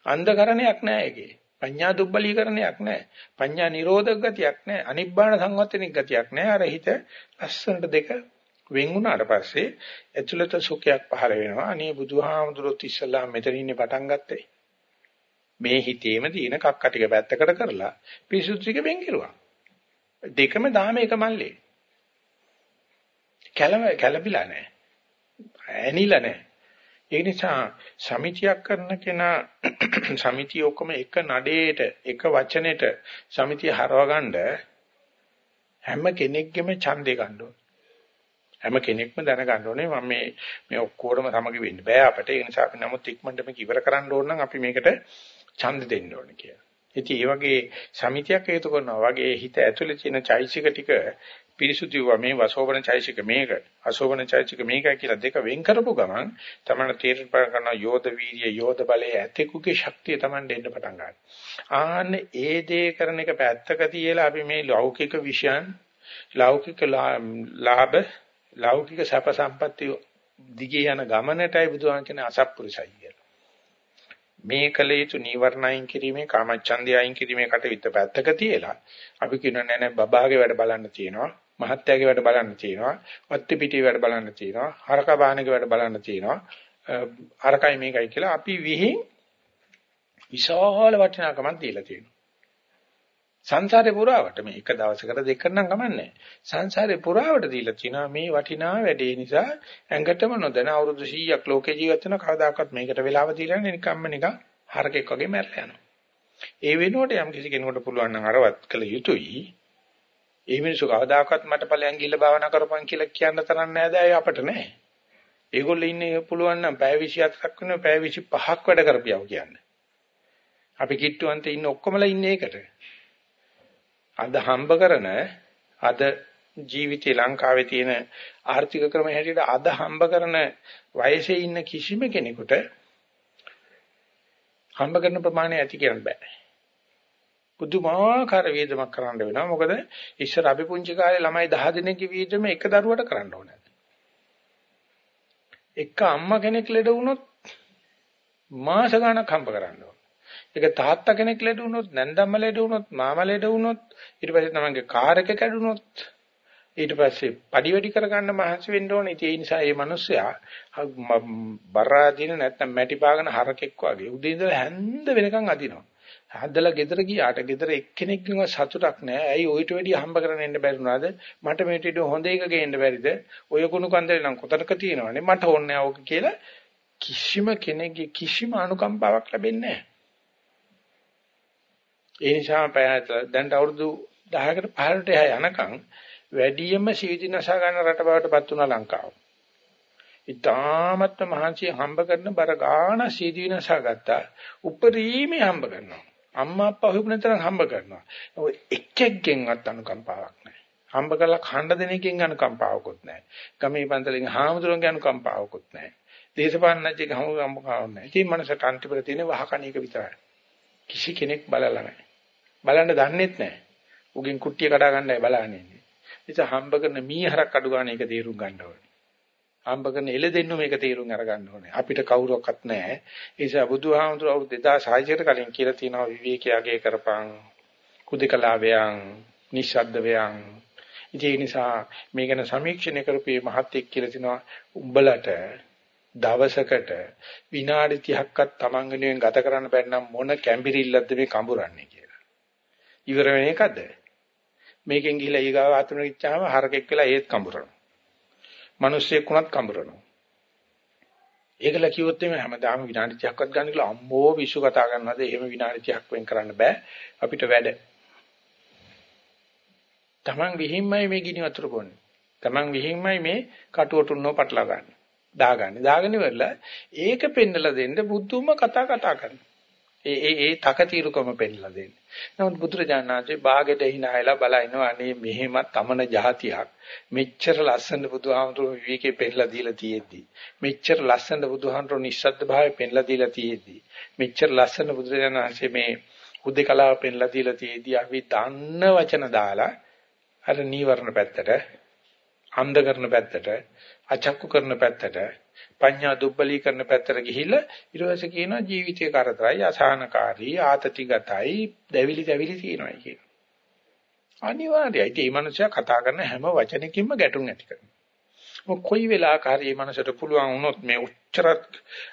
අන්ධකරණයක් නෑ ඒකේ. පඤ්ඤා දුබ්බලීකරණයක් නෑ. පඤ්ඤා නිරෝධක ගතියක් නෑ. අනිබ්බාන සංවත්තනික ගතියක් නෑ. අර හිත ලස්සනට දෙක වෙන් වුණාට පස්සේ ඇතුළත සුඛයක් පහළ වෙනවා. අනේ බුදුහාමුදුරුවෝ ඉස්සල්ලා මෙතන ඉන්නේ පටන් ගත්තේ. මේ හිතේම තියෙන කක්ක ටික පැත්තකට කරලා පිසුදු ටික වෙන් කෙරුවා. දෙකම දාම එක මල්ලේ. කැළම කැළඹිලා නැහැ. ඇනිලා නැහැ. ඒ නිසා සමිතියක් කරන කෙනා (clears throat) සමිතිය ඔක්කොම එක නඩේට එක වචනෙට සමිතිය හරවගන්න හැම කෙනෙක්ගෙම ඡන්දේ ගන්න ඕනේ. හැම කෙනෙක්ම දැනගන්න ඕනේ මම මේ මේ ඔක්කොරම සමගි වෙන්න බෑ අපිට. ඒ නිසා අපි නමුත් ඉක්මනට මේක ඉවර කරන්න ඕන නම් අපි මේකට ඡන්ද දෙන්න ඕනේ කියලා. ඉතින් ඒ වගේ සමිතියක් හේතු කරනවා වගේ හිත ඇතුලේ තියෙන චෛසික ටික පිරිසුදුව මේ වසෝබන චෛසික මේක අසෝබන චෛසික මේකයි කියලා දෙක වෙන් කරපු ගමන් තමයි තේරුම් ගන්න යෝධ වීර්ය යෝධ බලය ඇතෙකුගේ ශක්තිය තමයි දෙන්න පටන් ගන්න. ආන්න ඒ දේ කරන එක පැත්තක තියලා අපි මේ ලෞකික විෂයන් ලෞකික ලාභ ලෞකික සැප සම්පත්තිය දිගේ යන ගමනටයි බුදුහාම කියන්නේ අසත්පුරුෂයි කියලා. මේ කල යුතු නීවරණයින් කිරීමේ කාමච්ඡන්දය අයින් කිරීමේ කටයුත්ත පැත්තක තියලා අපි කියන නෑ නෑ බබාගේ වැඩ බලන්න තියෙනවා මහත්යාගේ වැඩ බලන්න තියෙනවා වත්ති පිටි වැඩ බලන්න තියෙනවා හරක බාහනගේ වැඩ බලන්න තියෙනවා. අරකයි මේකයි කියලා අපි විහිං විශාල වටිනාකමක් දීලා තියෙනවා. සංසාරේ පුරාවට මේ එක දවසකට දෙකක් නම් කමන්නේ සංසාරේ පුරාවට දීලා තිනා මේ වටිනා වැඩේ නිසා ඇඟටම නොදැන අවුරුදු 100ක් ලෝකේ ජීවත් වෙන කවදාකවත් මේකට වෙලාව දීලා නිකම්ම නිකන් හරකෙක් වගේ මැරලා යනවා. ඒ වෙනුවට යම් කිසි කෙනෙකුට පුළුවන් නම් අරවත් කළ යුතුයි. ඒ මිනිස්සු කවදාකවත් මට ඵලයන් ගිහිල්ලා භාවනා කරපන් කියලා කියන්න තරම් නෑද? අය අපට නෑ. ඒගොල්ලෝ ඉන්නේ පුළුවන් නම් පැය 24ක් වෙනවා. පැය 25ක් වැඩ කරපියව කියන්නේ. අපි කිට්ටුවන්ට ඉන්න ඔක්කොමලා ඉන්නේ ඒකට. අද හම්බ කරන අද ජීවිතේ ලංකාවේ තියෙන ආර්ථික ක්‍රම හැටියට අද හම්බ කරන වයසේ ඉන්න කිසිම කෙනෙකුට හම්බ කරන ප්‍රමාණය ඇති කියන්න බෑ. පුදුමාකාර වේදමක් කරන්න වෙනවා. මොකද ඉස්සර අපි පුංචි කාලේ ළමයි 10 දෙනෙක්ගේ වීදම එක දරුවට කරන්න ඕනේ. එක අම්මා කෙනෙක් ලෙඩ වුණොත් මාස ගණක් හම්බ කරන්න ඕනේ. ඒක තාත්තා කෙනෙක් ලෙඩ වුණොත්, නැන්දම්ම ලෙඩ වුණොත්, මාමා ලෙඩ වුණොත්, ඊට පස්සේ තමන්ගේ කාර් එක කැඩුනොත්, ඊට පස්සේ පඩි වැඩි කරගන්න මහන්සි වෙන්න ඕනේ. ඒ නිසා මේ මිනිස්සයා බරාදීන නැත්තම් මැටි පාගන හරකෙක් වගේ උදේ ඉඳලා හැන්ද වෙනකන් අදිනවා. හදලා ගෙදර ගියාට ගෙදර එක්කෙනෙක්ගෙම සතුටක් නැහැ. ඇයි ඔయిత වැඩිය හම්බ කරගෙන එන්න බැරි වුණාද? මට මේට වඩා හොඳ එක ගේන්න බැරිද? ඔය කුණු කන්දේ නම් කොතනක තියෙනවනේ මට ඕනේ නැහැ ඕක කියලා කිසිම කෙනෙක්ගේ කිසිම අනුකම්පාවක් ලැබෙන්නේ නැහැ. ඒ නිසා පැයට දැන් අවුරුදු 10කට 15ට එහා යනකම් වැඩියෙන්ම සීදීනස ගන්න රට බවට පත් වුණා ලංකාව. ඉතාමත් මහන්සිය හම්බ කරන බර ගාන සීදීනස ගත්තා. උපරිමේ හම්බ කරනවා. අම්මා අප්පා හොයපු තරම් හම්බ කරනවා. ඔය එක්කෙක්ගෙන්වත් අනුකම්පාවක් නැහැ. හම්බ කරලා ඛණ්ඩ දෙනකින් අනුකම්පාවකුත් නැහැ. ගමේ පන්සලෙන් හාමුදුරන්ගේ අනුකම්පාවකුත් නැහැ. දේශපාලනඥයෙක් හම්බුකාවක් නැහැ. ඉතින් මනසට අන්තිමට තියෙන වහකණ එක විතරයි. කිසි කෙනෙක් බලලා නැහැ. බලන්න දන්නෙත් නැහැ. උගෙන් කුට්ටිය කඩා ගන්නයි බලන්නේ. ඉතින් හම්බ කරන මීහරක් අඩු ගන්න එක තේරුම් ගන්න ඕනේ. හම්බ කරන එළදෙන්නු මේක තේරුම් අරගන්න ඕනේ. අපිට කවුරක්වත් නැහැ. ඒ නිසා බුදුහාමුදුර අවුරුදු 2600 කට කලින් කියලා තියෙනවා විවේකයාගේ කරපං කුදිකලාවයන් නිශ්ශබ්දවයන්. ඒ නිසා මේක ගැන සමීක්ෂණය කරපු මහත්ෙක් කියලා තිනවා උඹලට දවසකට විනාඩි 30ක්වත් Taman වෙනුවෙන් ගත කරන්න බැරි නම් මොන කැම්බිරිල්ලක්ද මේ කඹරන්නේ කියලා. ඉවර වෙන එකද? මේකෙන් ගිහිලා ඊගාව ආතුන ඉච්චාම හරකෙක් වෙලා ඒත් කඹරනවා. මිනිස්සෙක් වුණත් කඹරනවා. ඒකල කිව්වොත් එimhe හැමදාම විනාඩි 30ක්වත් ගන්න කියලා අම්මෝ විශ්ු කතා කරනවාද එහෙම විනාඩි 30ක් වෙන් කරන්න බෑ අපිට වැඩ. Taman විහිම්මයි මේ ගිනි වතුර බොන්නේ. Taman විහිම්මයි මේ කටුවටුන්නෝ පටලා ගන්න. දාගන්නේ. දාගෙන ඉවරලා ඒක පෙන්නලා දෙන්න බුදුම කතා කතා කරනවා. ඒ ඒ ඒ තකතිරුකම පෙන්නලා දෙන්නේ. නමුත් බුදුරජාණන් වහන්සේ ਬਾගෙට හිනායලා බලනවා අනේ මෙහෙමත් තමන જાතියක්. මෙච්චර ලස්සන බුදුහාමුදුරුවෝ විවේකේ පෙන්නලා දීලා තියෙද්දි. මෙච්චර ලස්සන බුදුහාමුදුරුවෝ නිස්සද්ද භාවය පෙන්නලා දීලා තියෙද්දි. මෙච්චර ලස්සන බුදුරජාණන් වහන්සේ මේ හුදේකලාව පෙන්නලා දීලා තියෙද්දි අපි දන්න වචන දාලා අර නීවරණ පැත්තට අන්ධ කරන පැත්තට අචක්කු කරන පැත්තට පඤ්ඤා දුබ්බලී කරන පැත්තට ගිහිල්ලා ඊට පස්සේ කියනවා ජීවිතේ කරදරයි අසහනකාරී ආතතිගතයි දැවිලි දැවිලි තියෙනවා කියන. අනිවාර්යයි. ඒ මනුස්සයා කතා කරන හැම වචනකින්ම ගැටුම් ඇති කරනවා. මොක කොයි වෙලාවක හරි මේ මනුස්සයට පුළුවන් වුණොත් මේ උච්චරත්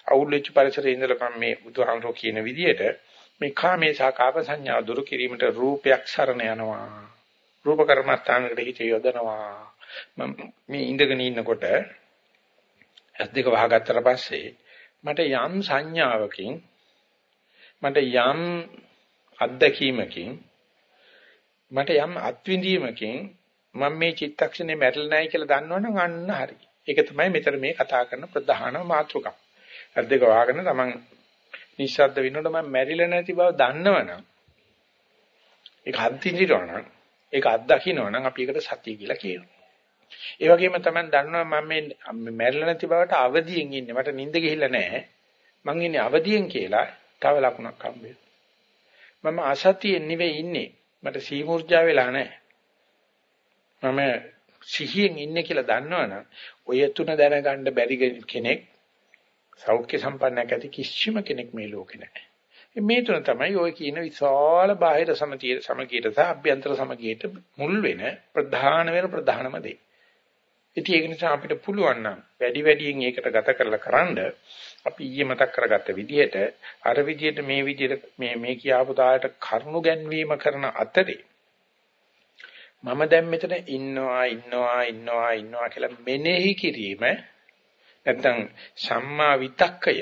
අවුල් වෙච්ච පරිසරයේ ඉඳලා මම මේ බුදුහාමරෝ කියන විදිහට මේ කාමේ සහ කාප සංඥා දුරු කිරීමට රූපයක් සරණ යනවා. රූප කර්මස්ථානකට හිත යොදනවා. මම මේ ඉඳගෙන ඉන්නකොට ඇස් දෙක වහගත්තට පස්සේ මට යම් සංඥාවකින් මට යම් අත්දැකීමකින් මට යම් අත්විඳීමකින් මම මේ චිත්තක්ෂණේ මැරෙලා නැහැ කියලා දන්නවනම් අන්න හරි. ඒක තමයි මෙතන මේ කතා කරන ප්‍රධාන මාතෘකාව. ඇස් දෙක වහගෙන තමන් නිශ්ශබ්ද වෙනකොට මම මැරිලා නැති බව දන්නවනම් ඒක අත්විඳිනවනම් ඒක අත්දකින්නවනම් අපි ඒකට සතිය කියලා කියනවා. ඒ වගේම තමයි දන්නවා මම මේ මැරෙලා නැති බවට අවදියෙන් ඉන්නේ. මට නිින්ද ගිහිල්ලා නැහැ. මං ඉන්නේ අවදියෙන් කියලා තව ලකුණක් හම්බෙයි. මම අසතියෙන් නෙවෙයි ඉන්නේ. මට සීමුර්ජා වෙලා නැහැ. මම සිහියෙන් ඉන්නේ කියලා දන්නවනම් ඔය තුන දැනගන්න බැරි කෙනෙක් සෞඛ්‍ය සම්පන්නයක් ඇති කිසිම කෙනෙක් මේ ලෝකේ නැහැ. මේ තුන තමයි ඔය කියන විශාල බාහිර සමතිය සමගියට සහ අභ්‍යන්තර සමගියට මුල් වෙන ප්‍රධාන වෙන ප්‍රධානම දේ. ඉතින් ඒක නිසා අපිට පුළුවන් නම් වැඩි වැඩියෙන් ඒකට ගත කරලා කරන්ඩ අපි ඊයේ මතක් කරගත්ත විදිහට අර විදිහට මේ විදිහට මේ මේ කියාපු තාලට කරුණු ගැන්වීම කරන අතරේ මම දැන් මෙතන ඉන්නවා ඉන්නවා ඉන්නවා ඉන්නවා කියලා මෙනෙහි කිරීම නැත්නම් සම්මා විතක්කය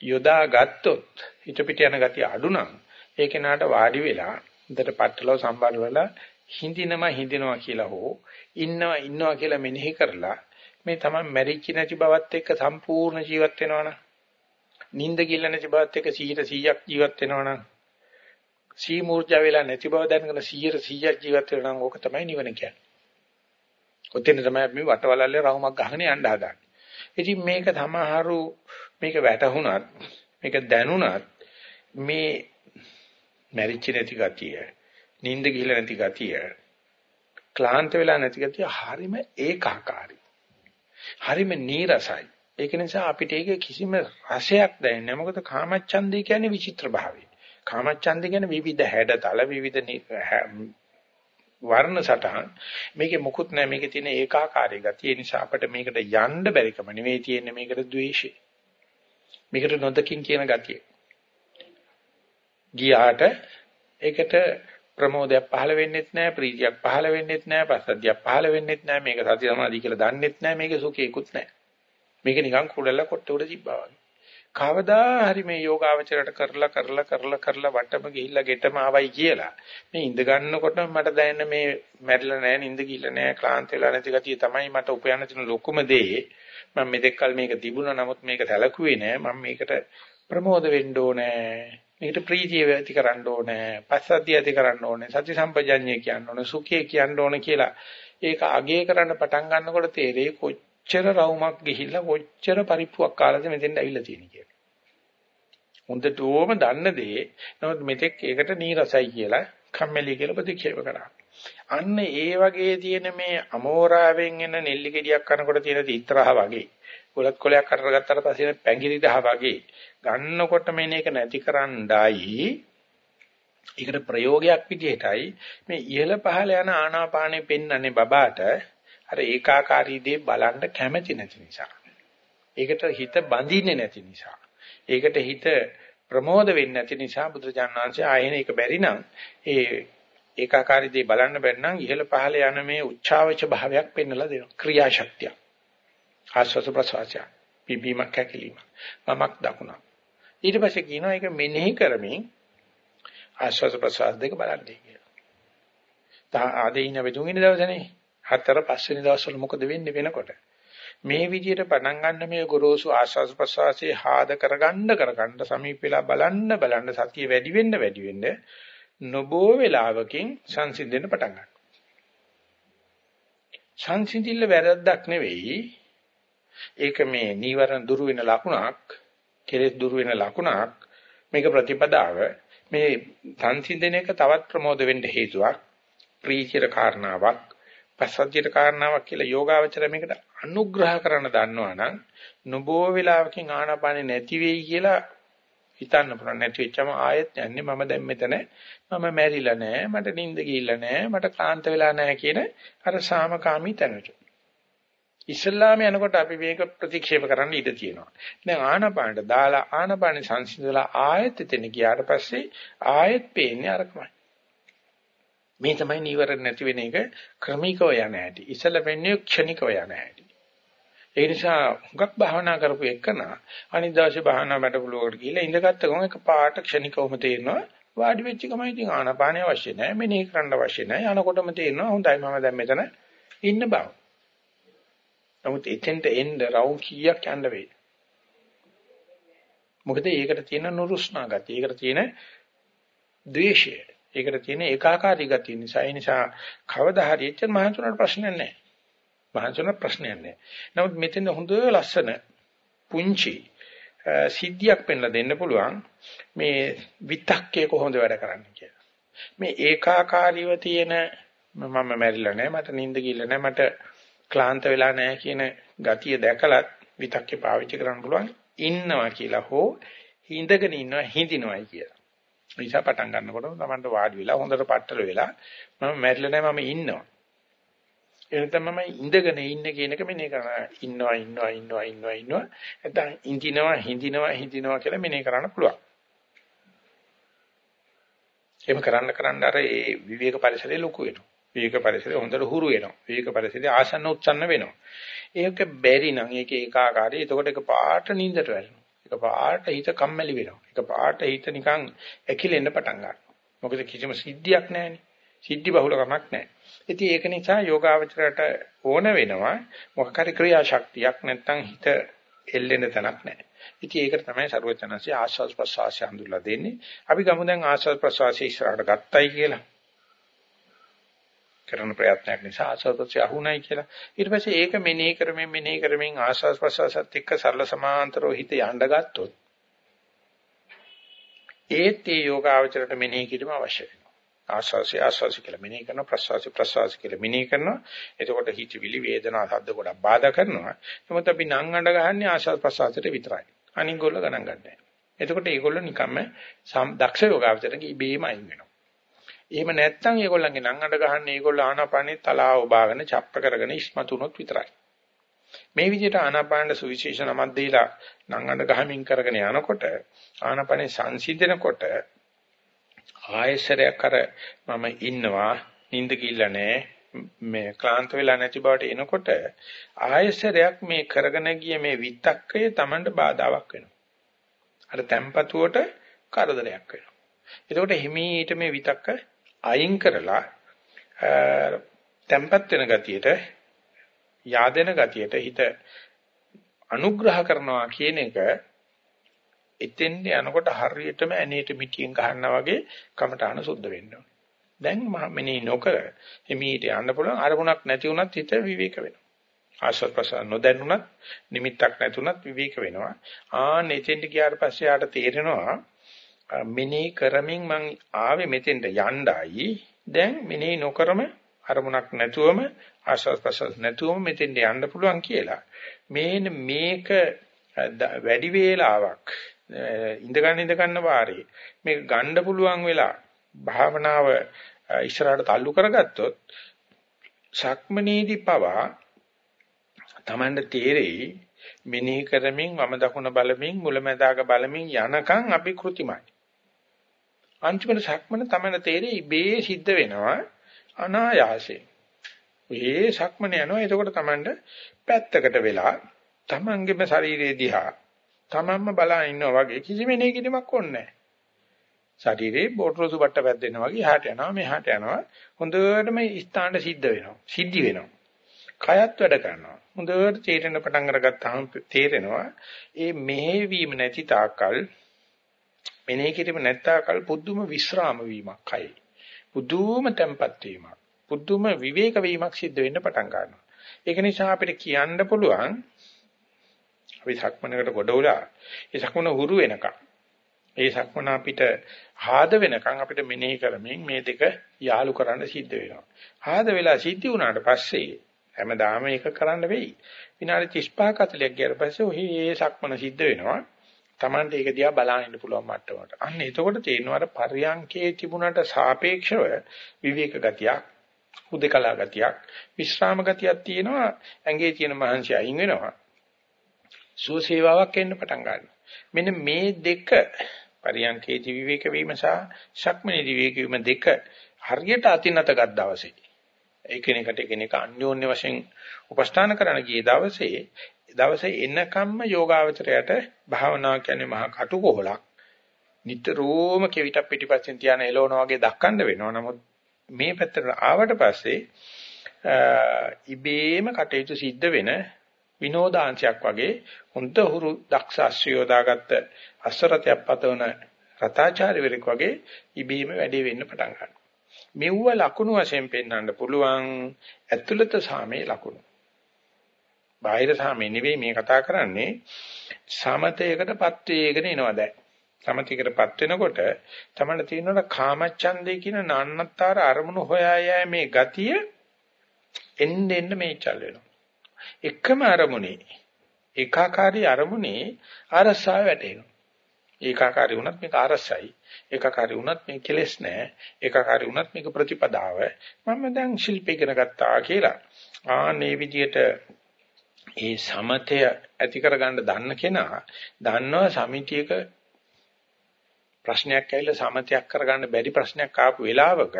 යොදා ගත්තොත් හිත පිට යන ගතිය අඩු නම් ඒ කෙනාට වාඩි වෙලා හොඳට පట్టලව සම්බන්ධ වෙලා හිඳිනම හිඳිනවා කියලා හෝ ඉන්නවා ඉන්නවා කියලා මෙනෙහි කරලා මේ තමයි මැරිච්ච නැති බවත් එක්ක සම්පූර්ණ ජීවත් වෙනවනම් නිින්ද කිල්ල නැති බවත් එක්ක 100ට 100ක් ජීවත් වෙනවනම් සී මූර්ජා වෙලා නැති බව දැනගෙන 100ට 100ක් ජීවත් වෙනවා නම් ඕක තමයි නිවන කියන්නේ. ඔතෙන් තමයි අපි වටවලල්ලේ රවුමක් ගහගෙන යන්න හදාන්නේ. ඉතින් මේක තමහරු මේක වැටහුණත් මේක දැනුණත් මේ මැරිච්ච නැති ගතිය නිින්ද ගිහලා නැති ගතිය, ක්ලාන්ත වෙලා නැති ගතිය හරිම ඒකාකාරයි. හරිම නීරසයි. ඒක නිසා අපිට ඒක කිසිම රසයක් දැනෙන්නේ නැහැ. මොකද කාමච්ඡන්දේ කියන්නේ විචිත්‍ර භාවය. කාමච්ඡන්දේ කියන්නේ විවිධ හැඩතල විවිධ වර්ණ සටහන් මේකේ මුකුත් නැහැ මේකේ තියෙන ඒකාකාරී ගතිය නිසා අපිට මේකට යන්න බැරිකම නෙවෙයි තියෙන්නේ මේකට ද්වේෂය මේකට නොදකින් කියන ගතිය ගියාට ඒකට ප්‍රමෝදයක් පහළ වෙන්නෙත් නැහැ ප්‍රීතියක් පහළ වෙන්නෙත් නැහැ පස්සද්ධියක් පහළ වෙන්නෙත් නැහැ මේක සති සමාධි කියලා දන්නෙත් නැහැ මේක සුඛේකුත් නැහැ මේක නිකන් කුඩල කොට උඩ තිබ්බා වගේ. කවදා හරි මේ යෝගාවචරයට කරලා කරලා කරලා කරලා වටම ගිහිල්ලා ගෙටම ආවයි කියලා. මේ ඉඳ ගන්නකොට මට දැනෙන මේ මැරිලා නැහැ නිින්ද ගිහිල්ලා නැහැ ක්ලාන්ත වෙලා නැති ගතිය තමයි මට උපයන්න තියෙන ලොකුම දේ. මම මෙතෙක් කල මේක තිබුණා නමුත් මේක සැලකුවේ නැහැ මම මේකට ප්‍රමෝද වෙන්න ඕනේ. මේකට ප්‍රීතිය ඇති කරන්න ඕනේ පස්සද්ධිය ඇති කරන්න ඕනේ සති සම්පජඤ්ඤය කියන්න ඕනේ සුඛය කියන්න ඕනේ කියලා ඒක අගේ කරන්න පටන් ගන්නකොට තේරෙයි කොච්චර රවුමක් ගිහිල්ලා කොච්චර පරිප්පුවක් කාලද මෙතෙන්ට ඇවිල්ලා තියෙන්නේ කියලා. හොඳටම දන්න දේ නමුත් මෙතෙක් ඒකට නීරසයි කියලා කම්මැලි කියලා ප්‍රතික්ෂේප කරා. අන්න ඒ වගේ තියෙන මේ අමෝරාවෙන් එන නෙල්ලි ගෙඩියක් කනකොට තියෙන ඉතරහ වගේ ගොලත් කොලයක් අරගත්තට පස්සේ පැංගිරි දහ වගේ ගන්නකොට මේන එක නැතිකරණ්ඩයි ඒකට ප්‍රයෝගයක් විදිහටයි මේ ඉහළ පහළ යන ආනාපානෙ පෙන්වන්නේ බබාට අර ඒකාකාරී දේ බලන්න කැමති නැති නිසා. ඒකට හිත බඳින්නේ නැති නිසා. ඒකට හිත ප්‍රමෝද වෙන්නේ නැති නිසා බුදුරජාණන් වහන්සේ ආයෙන ඒක බැරි නම් ඒ ඒකාකාරී දේ බලන්න බැරි නම් ඉහළ පහළ යන මේ උච්චාවච භාවයක් පෙන්වලා දෙනවා. ක්‍රියාශක්තිය. ආස්වාස ප්‍රසවාසය. පිබීමක් හැකිලිම. මමක් දකුණක්. ඊට පස්සේ කියනවා ඒක මෙනෙහි කරමින් ආස්වාස ප්‍රසවාස දෙක බලන්නේ කියලා. තා ආදී ඉන්න වෙතුන්ගේ දවසනේ හතර පස්වෙනි දවස්වල මොකද වෙන්නේ වෙනකොට? මේ විදිහට පටන් ගන්න මේ ගොරෝසු ආස්වාස් ප්‍රසවාසයේ හාද කරගන්න කරගන්න සමීප වෙලා බලන්න බලන්න සතිය වැඩි වෙන්න වැඩි වෙන්න නොබෝ වෙලාවකින් සංසිඳෙන්න පටන් ගන්නවා. සංසිඳිල්ල වැරද්දක් නෙවෙයි. ඒක මේ නීවරණ දුරු වෙන ලකුණක්, කෙලෙස් දුරු වෙන ලකුණක්. මේක ප්‍රතිපදාව. මේ සංසිඳන එක තවත් ප්‍රමෝද වෙන්න හේතුවක්. ප්‍රීතියට කාරණාවක්. පස්සද්ධියට කාරණාවක් කියලා යෝගාවචර මේකට අනුග්‍රහ කරන්න දන්නවා නම් නොබෝ වෙලාවකින් ආනාපානෙ නැති වෙයි කියලා හිතන්න පුළුවන් නැති වෙච්චම ආයෙත් යන්නේ මම දැන් මෙතන මම මැරිලා නෑ මට නිින්ද ගිහිල්ලා නෑ මට කාන්ත වෙලා නෑ කියන අර සාමකාමී තැනට ඉස්ලාම යනකොට අපි මේක ප්‍රතික්ෂේප කරන්න ඉඩ තියෙනවා දැන් ආනාපානට දාලා ආනාපානෙ සංසිඳලා ආයෙත් එතන ගියාට පස්සේ ආයෙත් පේන්නේ අරකමයි මේ තමයි නීවරණ නැති වෙන එක ක්‍රමිකව යන හැටි. ඉසල වෙන්නේ ක්ෂණිකව යන හැටි. ඒ නිසා හුඟක් භාවනා කරපු එකන අනිත් දවසේ භාවනා වැඩපොළුවකට ගිහිල්ලා ඉඳගත්ත ගමන් එක පාට ක්ෂණිකවම තේරෙනවා වාඩි වෙච්ච ගමන් ඉතින් ආනාපානය අවශ්‍ය නැහැ මෙනෙහි කරන්න අවශ්‍ය නැහැ යනකොටම තේරෙනවා හොඳයි මම දැන් මෙතන ඉන්න බව. නමුත් එතෙන්ට එන්න රවුම් කීයක් යන්න වෙයි. මොකද ඒකට තියෙන නුරුස්නා ගතිය. ඒකට තියෙන ද්වේෂය. ඒකට තියෙන ඒකාකාරී ගතිය නිසා ඒ නිසා කවදා හරි එච්චර මහන්සුනට ප්‍රශ්නයක් නැහැ. මහන්සුනට ප්‍රශ්නයක් නැහැ. නමුත් මෙතන හොඳ ලස්සන පුංචි සිද්ධියක් පෙන්ලා දෙන්න පුළුවන් මේ විතක්කේ කොහොමද වැඩ කරන්නේ කියලා. මේ ඒකාකාරීව තියෙන මම මැරිලා නැහැ මට නිින්ද ගිල්ල නැහැ මට ක්ලාන්ත වෙලා නැහැ කියන ගතිය දැකලත් විතක්කේ පාවිච්චි කරන්න පුළුවන් ඉන්නවා කියලා හෝ හිඳගෙන ඉන්නවා හිඳිනවයි කියලා. නිසා පටන් ගන්නකොට තමන්ට වාඩි වෙලා හොඳට පట్టල වෙලා මම මැරිලා නැහැ මම ඉන්නවා. එනතම මම ඉඳගෙන ඉන්නේ කියන එක මෙනේ කරනවා. ඉන්නවා ඉන්නවා ඉන්නවා ඉන්නවා ඉන්නවා. නැත්නම් ඉඳිනවා හිඳිනවා හිඳිනවා කියලා මෙනේ කරන්න පුළුවන්. එහෙම කරන්න කරන්න අර ඒ විවේක පරිසරය ලොකු වෙනවා. විවේක පරිසරය හොඳට හුරු වෙනවා. විවේක පරිසරය ආසන්න උච්චන්න වෙනවා. ඒක බැරි නම් ඒක ඒකාකාරී. එතකොට ඒක පාට නින්දට වැටෙනවා. එක පාට හිත කම්මැලි වෙනවා. එක පාට හිත නිකන් ඇකිලෙන්න පටන් ගන්නවා. මොකද කිසිම සිද්ධියක් නැහැනේ. සිද්ධි බහුලකමක් නැහැ. ඉතින් ඒක නිසා යෝගාවචරයට ඕන වෙනවා මොකක් හරි ක්‍රියා ශක්තියක් නැත්තම් හිත එල්ලෙන්න තැනක් නැහැ. ඉතින් ඒකට තමයි ਸਰවඥාන්සේ ආස්වාද ප්‍රසවාසය හඳුල්ලා දෙන්නේ. අපි ගමු දැන් ආස්වාද ප්‍රසවාසය ඉස්සරහට ගත්තයි කියලා. කරන ප්‍රයත්නයක් නිසා ආස්වාදයේ අහුණයි කියලා. ඊට පස්සේ ඒක මෙනෙහි කරමින් මෙනෙහි කරමින් ආස්වාද ප්‍රසවාසත් එක්ක සරල සමාන්තරව හිත යන්න ගත්තොත් ඒත් ඒ යෝගාවචරයට මෙනෙහි කිරීම අවශ්‍ය වෙනවා. ආස්වාසි ආස්වාසි කියලා මෙනෙහි කරනවා ප්‍රසවාසි ප්‍රසවාසි කියලා මෙනෙහි කරනවා. එතකොට හිතවිලි වේදනා සද්ද ගොඩක් බාධා කරනවා. නමුත් අපි නම් අඬ ගහන්නේ ආස්වාද ප්‍රසවාසයට විතරයි. අනිත් ගොල්ල ගණන් ගන්නෑ. එතකොට මේගොල්ලෝ නිකම්ම දක්ෂ යෝගාවචරගේ ඉබේම අයින් වෙනවා. එහෙම නැත්නම් ඒගොල්ලන්ගේ නංගඩ ගහන්නේ ඒගොල්ලෝ ආනාපානේ තලාව ඔබාගෙන චප්ප කරගෙන ඉස්මතුනොත් විතරයි. මේ විදිහට ආනාපාන සුවිශේෂ නමක් දීලා නංගඩ ගහමින් කරගෙන යනකොට ආනාපානේ සංසිඳනකොට ආයසරයක් අර මම ඉන්නවා නිින්ද කිල්ල නැහැ මේ ක්ලාන්ත වෙලා නැති බවට එනකොට ආයසරයක් මේ කරගෙන ගිය මේ විතක්කය Tamanට බාධාවක් වෙනවා. අර tempatuවට කරදරයක් වෙනවා. එතකොට හිමීට මේ විතක්ක අයින් කරලා tempat වෙන ගතියට yaadෙන ගතියට හිත අනුග්‍රහ කරනවා කියන එක එතෙන්ද යනකොට හරියටම ඇනේට මිටියෙන් ගහනවා වගේ කමටහන සුද්ධ වෙන්න ඕනේ. දැන් මෙනෙහි නොකර එමීට යන්න පුළුවන් අරමුණක් නැති වුණත් හිත විවේක වෙනවා. ආශ්‍රව ප්‍රසන්න නොදැන්නුණත් නිමිත්තක් නැතුණත් විවේක වෙනවා. ආන්න එතෙන්ට ගියාට පස්සේ ආට තේරෙනවා මෙනෙහි කරමින් මං ආවේ මෙතෙන්ට යණ්ඩායි. දැන් මෙනෙහි නොකරම අරමුණක් නැතුවම ආශ්‍රව ප්‍රසන්න නැතුවම මෙතෙන්ට යන්න පුළුවන් කියලා. මේන මේක වැඩි වේලාවක් ඉඳ ගන්න ඉඳ ගන්න වාරේ මේක ගන්න පුළුවන් වෙලා භාවනාව ඉස්සරහට تعلق කරගත්තොත් සක්මනීදී පවා Tamanda තේරෙයි මෙනෙහි කරමින් වම දකුණ බලමින් මුලැමැදාක බලමින් යනකම් අපි කෘතිමයි අන්තිමට සක්මන Tamanda තේරෙයි ඉබේ සිද්ධ වෙනවා අනායාසයෙන් ඒ සක්මන යනවා එතකොට Tamanda පැත්තකට වෙලා Tamangeම ශරීරයේ දිහා තමන්ම බලා ඉන්නවා වගේ කිසිම නේකිරීමක් ඕනේ නැහැ. ශරීරේ බෝටරොසු බට්ට පැද්දෙනවා වගේ එහාට යනවා මෙහාට යනවා. හොඳටම ස්ථාන සිද්ධ වෙනවා. සිද්ධි වෙනවා. කයත් වැඩ කරනවා. හොඳට තේරෙන පටන් අරගත්තාම තේරෙනවා ඒ මෙහෙවීම නැති තාක්කල් මෙනෙහි කිරීම නැත්තාකල් පුදුම විස්්‍රාම වීමක් කයි. පුදුම tempat වීමක්. පුදුම විවේක වීමක් සිද්ධ වෙන්න පටන් ගන්නවා. ඒක නිසා අපිට කියන්න පුළුවන් අපි සක්මනකට ගොඩවලා ඒ සක්මන හුරු වෙනකම් ඒ සක්මන අපිට ආද වෙනකම් අපිට මෙනෙහි කරමින් මේ දෙක යාලු කරන්න සිද්ධ වෙනවා. ආද වෙලා සිද්ධ වුණාට පස්සේ හැමදාම ඒක කරන්න වෙයි. විනාඩි 35 40ක් ගියාට පස්සේ ඔහි ඒ සක්මන සිද්ධ වෙනවා. Tamante ඒක දිහා බලන්න ඉන්න පුළුවන් මට්ටමකට. අන්න එතකොට තේරෙනවා අර පරියංකේ තිබුණට සාපේක්ෂව විවේක ගතියක්, උදකලා ගතියක්, විශ්‍රාම ගතියක් තියෙනවා. ඇඟේ තියෙන මහන්සිය අයින් වෙනවා. සුවසේවාවක් එන්න පටන් ගන්නවා. මෙන්න මේ දෙක පරියන්කේති විවේක වීම සහ ශක්මනේ විවේක වීම දෙක හරියට අතිනත ගත් දවසේ එකිනෙකට එකිනෙක අන්‍යෝන්‍ය වශයෙන් උපස්ථාන කරන ගිය දවසේ දවසේ එනකම්ම යෝගාවචරයට භාවනා කියන්නේ මහා කටුකොහලක් නිතරම කෙවිත පිටිපස්සෙන් තියාන එළවනවා වගේ දක්කන්න වෙනවා. නමුත් මේ පැත්තට ආවට පස්සේ ඉබේම කටයුතු සිද්ධ වෙන විනෝදාංශයක් වගේ හොඳ හුරු දක්ෂ අශ්‍රයෝ දාගත්ත අස්වරතයක් පතවන රතාචාර්යවරයෙක් වගේ ඉබේම වැඩේ වෙන්න පටන් ගන්නවා. මෙව්ව ලකුණු වශයෙන් පෙන්වන්න පුළුවන් ඇතුළත සාමයේ ලකුණු. බාහිර සාමයේ නෙවෙයි මේ කතා කරන්නේ සමතයකටපත් වේගෙන එනවා දැන්. සමතයකටපත් වෙනකොට තමයි තියෙනවනේ කාමච්ඡන්දේ කියන නන්නත්තර අරමුණු හොයා යෑමේ ගතිය එන්න එන්න මේචල් වෙනවා. එකම අරමුණේ ඒකාකාරී අරමුණේ අරසාව වැටෙනවා. ඒකාකාරී වුණත් මේක අරසයි. ඒකාකාරී වුණත් මේක කෙලස් නෑ. ඒකාකාරී වුණත් මේක ප්‍රතිපදාව. මම දැන් ශිල්ප ඉගෙන ගත්තා කියලා. ආනේ විදියට ඒ සමතය ඇති කරගන්න දන්න කෙනා දන්නවා සමිතියක ප්‍රශ්නයක් ඇවිල්ලා සමතයක් කරගන්න බැරි ප්‍රශ්නයක් ආපු වෙලාවක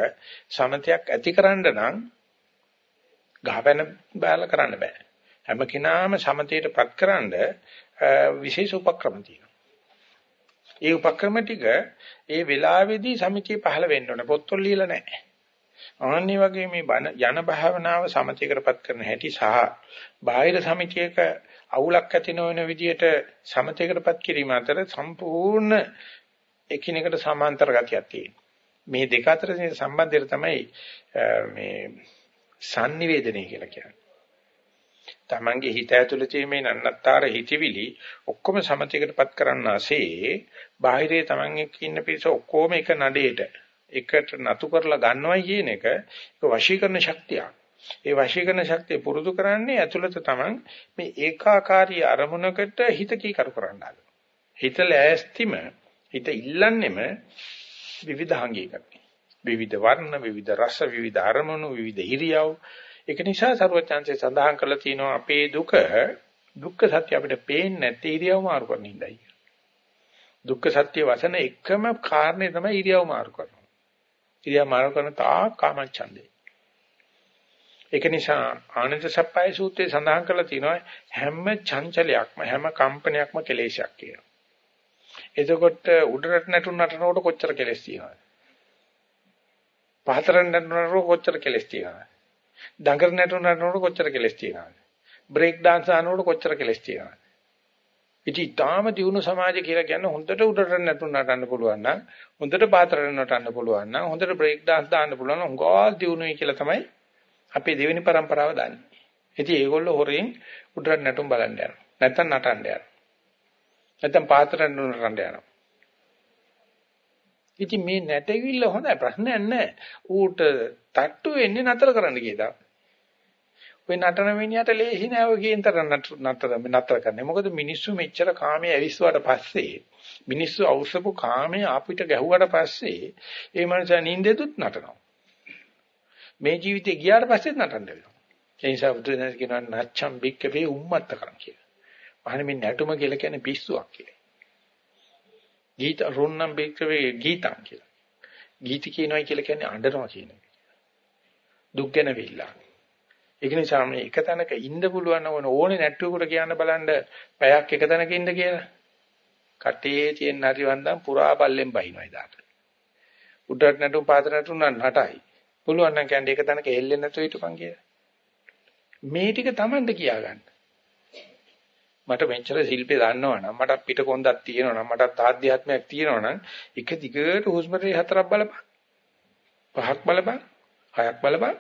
සමතයක් ඇතිකරන්න නම් ගහපැන බාල කරන්න බෑ. හැම කෙනාම සමතේටපත් කරන්න විශේෂ උපක්‍රම තියෙනවා. ඒ උපක්‍රම ටික ඒ වෙලාවේදී සමිතිය පහළ වෙන්න ඕන. පොත්වල ලියලා නැහැ. ආන්නේ වගේ මේ යන භාවනාව සමතේකටපත් කරන හැටි සහ බාහිර සමිතියක අවුලක් ඇති නොවන විදිහට සමතේකටපත් කිරීම අතර සම්පූර්ණ එකිනෙකට සමාන්තර ගතියක් තියෙනවා. මේ දෙක අතර තියෙන සම්බන්ධය තමයි මේ sannivedanaya කියලා කියන්නේ. තමන්ගේ හිත ඇතුළේ මේ නන්නත්තර හිතවිලි ඔක්කොම සමතයකටපත් කරන්නාසේ බාහිරේ තමන් එක්ක ඉන්න පිරිස ඔක්කොම එක නඩේට එකට නතු කරලා ගන්නවයි කියන එක ඒක වශීකරණ ශක්තියක්. ඒ වශීකරණ ශක්තිය පුරුදු කරන්නේ ඇතුළත තමන් මේ ඒකාකාරී අරමුණකට හිත කීකරු කරන්න හිත ලෑස්තිම හිත ඉල්ලන්නෙම විවිධාංගයකට. විවිධ වර්ණ, විවිධ රස, විවිධ අරමුණු, විවිධ ඉරියව් ඒක නිසා සරුවචාන්සේ සඳහන් කරලා තියෙනවා අපේ දුක දුක්ඛ සත්‍ය අපිට පේන්නේ නැත්තේ ඉරියව් මාරු කරන ඉඳයි. දුක්ඛ සත්‍ය වසන එකම කාරණේ තමයි ඉරියව් මාරු කරනවා. ඉරියා මාරු කරන තාක් කාමච්ඡන්දේ. ඒක නිසා ආනන්ද සප්පයි සූත්‍රයේ සඳහන් කරලා තියෙනවා හැම චංචලයක්ම හැම කම්පනයක්ම කෙලේශයක් කියනවා. එතකොට උඩරට නැටුන නටනකොට කොච්චර කෙලස් තියෙනවද? පහතරට නටනකොට කොච්චර කෙලස් තියෙනවද? දඟර නැටුන නටනකොට කොච්චර කෙලස් තියෙනවද? බ්‍රේක් dance ආනකොට කොච්චර කෙලස් තියෙනවද? ඉතින් ඊටාම දියුණු සමාජය කියලා කියන්නේ හොඳට උඩරට නැටුන නටන්න පුළුවන් නම් හොඳට පහතරට නටන්න පුළුවන් නම් හොඳට බ්‍රේක් dance දාන්න පුළුවන් නම් උගාල් දියුණුයි කියලා තමයි අපේ දෙවෙනි પરම්පරාව දන්නේ. ඉතින් ඒගොල්ලෝ හොරෙන් උඩරට නැටුම් බලන්න යනවා. නැත්තම් නටන්න යනවා. නැත්තම් පාත්‍රයෙන් නටන්න යනවා. ඉතින් මේ නැටවිල්ල හොඳයි ප්‍රශ්නයක් නැහැ. ඌට තට්ටු වෙන්නේ නතර කරන්න කියලා. ඔය නටන මිනිහට ලේසි නෑ ඔය කේන්තර නතර නතර කරන්නේ. මොකද මිනිස්සු මෙච්චර කාමයේ ඇවිස්සුවාට පස්සේ මිනිස්සු අවශ්‍යපු කාමයේ අපිට ගැහුවාට පස්සේ ඒ මනුස්සයා නින්දෙදුත් නටනවා. මේ ජීවිතේ ගියාට පස්සෙත් නටන්න වෙනවා. ඒ නිසා බුදුදහම කියනවා නච්ඡම් බික්කවේ උම්මත්තකම් කියලා. අහන්නේ මේ නැටුම කියලා කියන්නේ පිස්සුවක් කියලා. ගීත රොන්නම් බික්කවේ ගීතම් කියලා. ගීති කියනවා කියලා කියන්නේ අඬනවා කියන එක. දුක් ගැන විහිලා. ඒක නිසා මේ එක තැනක ඉන්න පුළුවන් ඕන ඕනේ නැට්ටුවකට කියන්න බලන්න පැයක් එක තැනක ඉන්න කියලා. කටේ තියෙන හරිවන්දම් පුරා පල්ලෙන් බහිනවා ඉදාට. උඩට නැටුම් පාත නැටුම් නටයි. පුළුවන් නම් කියන්නේ ඒක තැනක හෙල්ලෙන්නේ නැතුව හිටපන් කියලා. මේ ටික Tamanda කියාගන්න. මට මෙච්චර ශිල්පේ දන්නවනම් මට පිට කොන්දක් තියෙනවනම් මට ආධ්‍යාත්මයක් තියෙනවනම් එක දිගට හුස්ම රේ හතරක් බලපන්. පහක් බලපන්. හයක් බලපන්.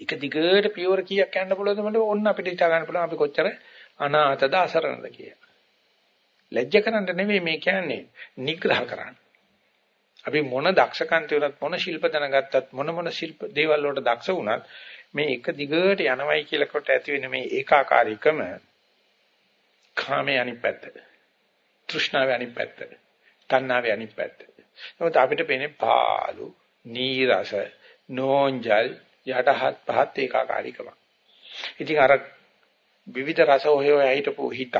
එක දිගට පියවර කීයක් යන්න පුළුවන්ද මට ඕන්න අපිට හිතා ගන්න පුළුවන් අපි කොච්චර අනාථද අසරණද කියලා. ලැජ්ජ කරන්න නෙමෙයි මේ කියන්නේ නිග්‍රහ කරන්න. අපි මොන දක්ෂකම් තියුණත් මොන ශිල්ප දැනගත්තත් මොන මොන ශිල්ප දේවල් වලට දක්ෂ වුණත් මේ එක දිගට යනවයි කියලා කොට ඇති වෙන මේ ඒකාකාරීකම කාමයේ අනිත් පැත්ත. තෘෂ්ණාවේ අනිත් පැත්ත. තණ්හාවේ අනිත් පැත්ත. නමුත් අපිට පේන්නේ පාළු, නීරස, නෝන්ජල්, යටහත් පහත් ඒකාකාරීකම. ඉතින් අර විවිධ රස හොය හොය හිටපු හිතක්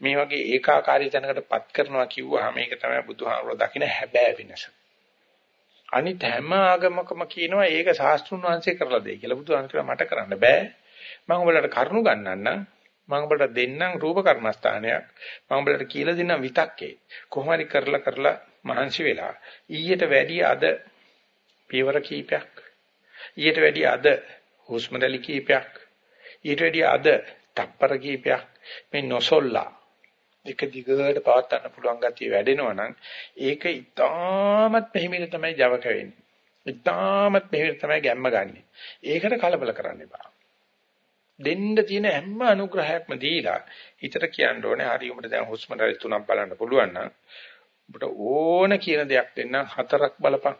මේ වගේ ඒකාකාරී තැනකටපත් කරනවා කිව්වහම මේක තමයි බුදුහාමුදුරුවෝ දකින්න හැබෑ වෙනස. අනිත් හැම ආගමකම කියනවා ඒක ශාස්ත්‍රුන් වහන්සේ කරලා දෙයි කියලා. බුදුහාමුදුරුවෝ කියනවා මට කරන්න බෑ. මම ඔයාලට කරුණු ගන්නන්නම්. මම ඔබට දෙන්නම් රූප කර්මස්ථානයක්. මම ඔබට කියලා දෙන්නම් විතක්කේ. කොහොම හරි කරලා කරලා මහන්සි වෙලා ඊට වැඩිය අද පියවර කීපයක් ඊට වැඩිය අද හුස්ම රැලි කීපයක් ඊට වැඩිය අද තප්පර කීපයක් මේ නොසොල්ලා එක දිගට පවත් ගන්න පුළුවන් ගතිය වැඩෙනවා නම් ඒක ඉතාමත් මෙහිමින තමයි ජවක වෙන්නේ. ඉතාමත් මෙහිමින තමයි ගැම්ම ගන්නෙ. ඒකට කලබල කරන්න එපා. දෙන්න තියෙන හැම අනුග්‍රහයක්ම දීලා හිතට කියන්න ඕනේ හරි උඹට දැන් හුස්ම රැලි තුනක් බලන්න පුළුවන් නම් ඔබට ඕන කියන දෙයක් දෙන්න හතරක් බලපන්.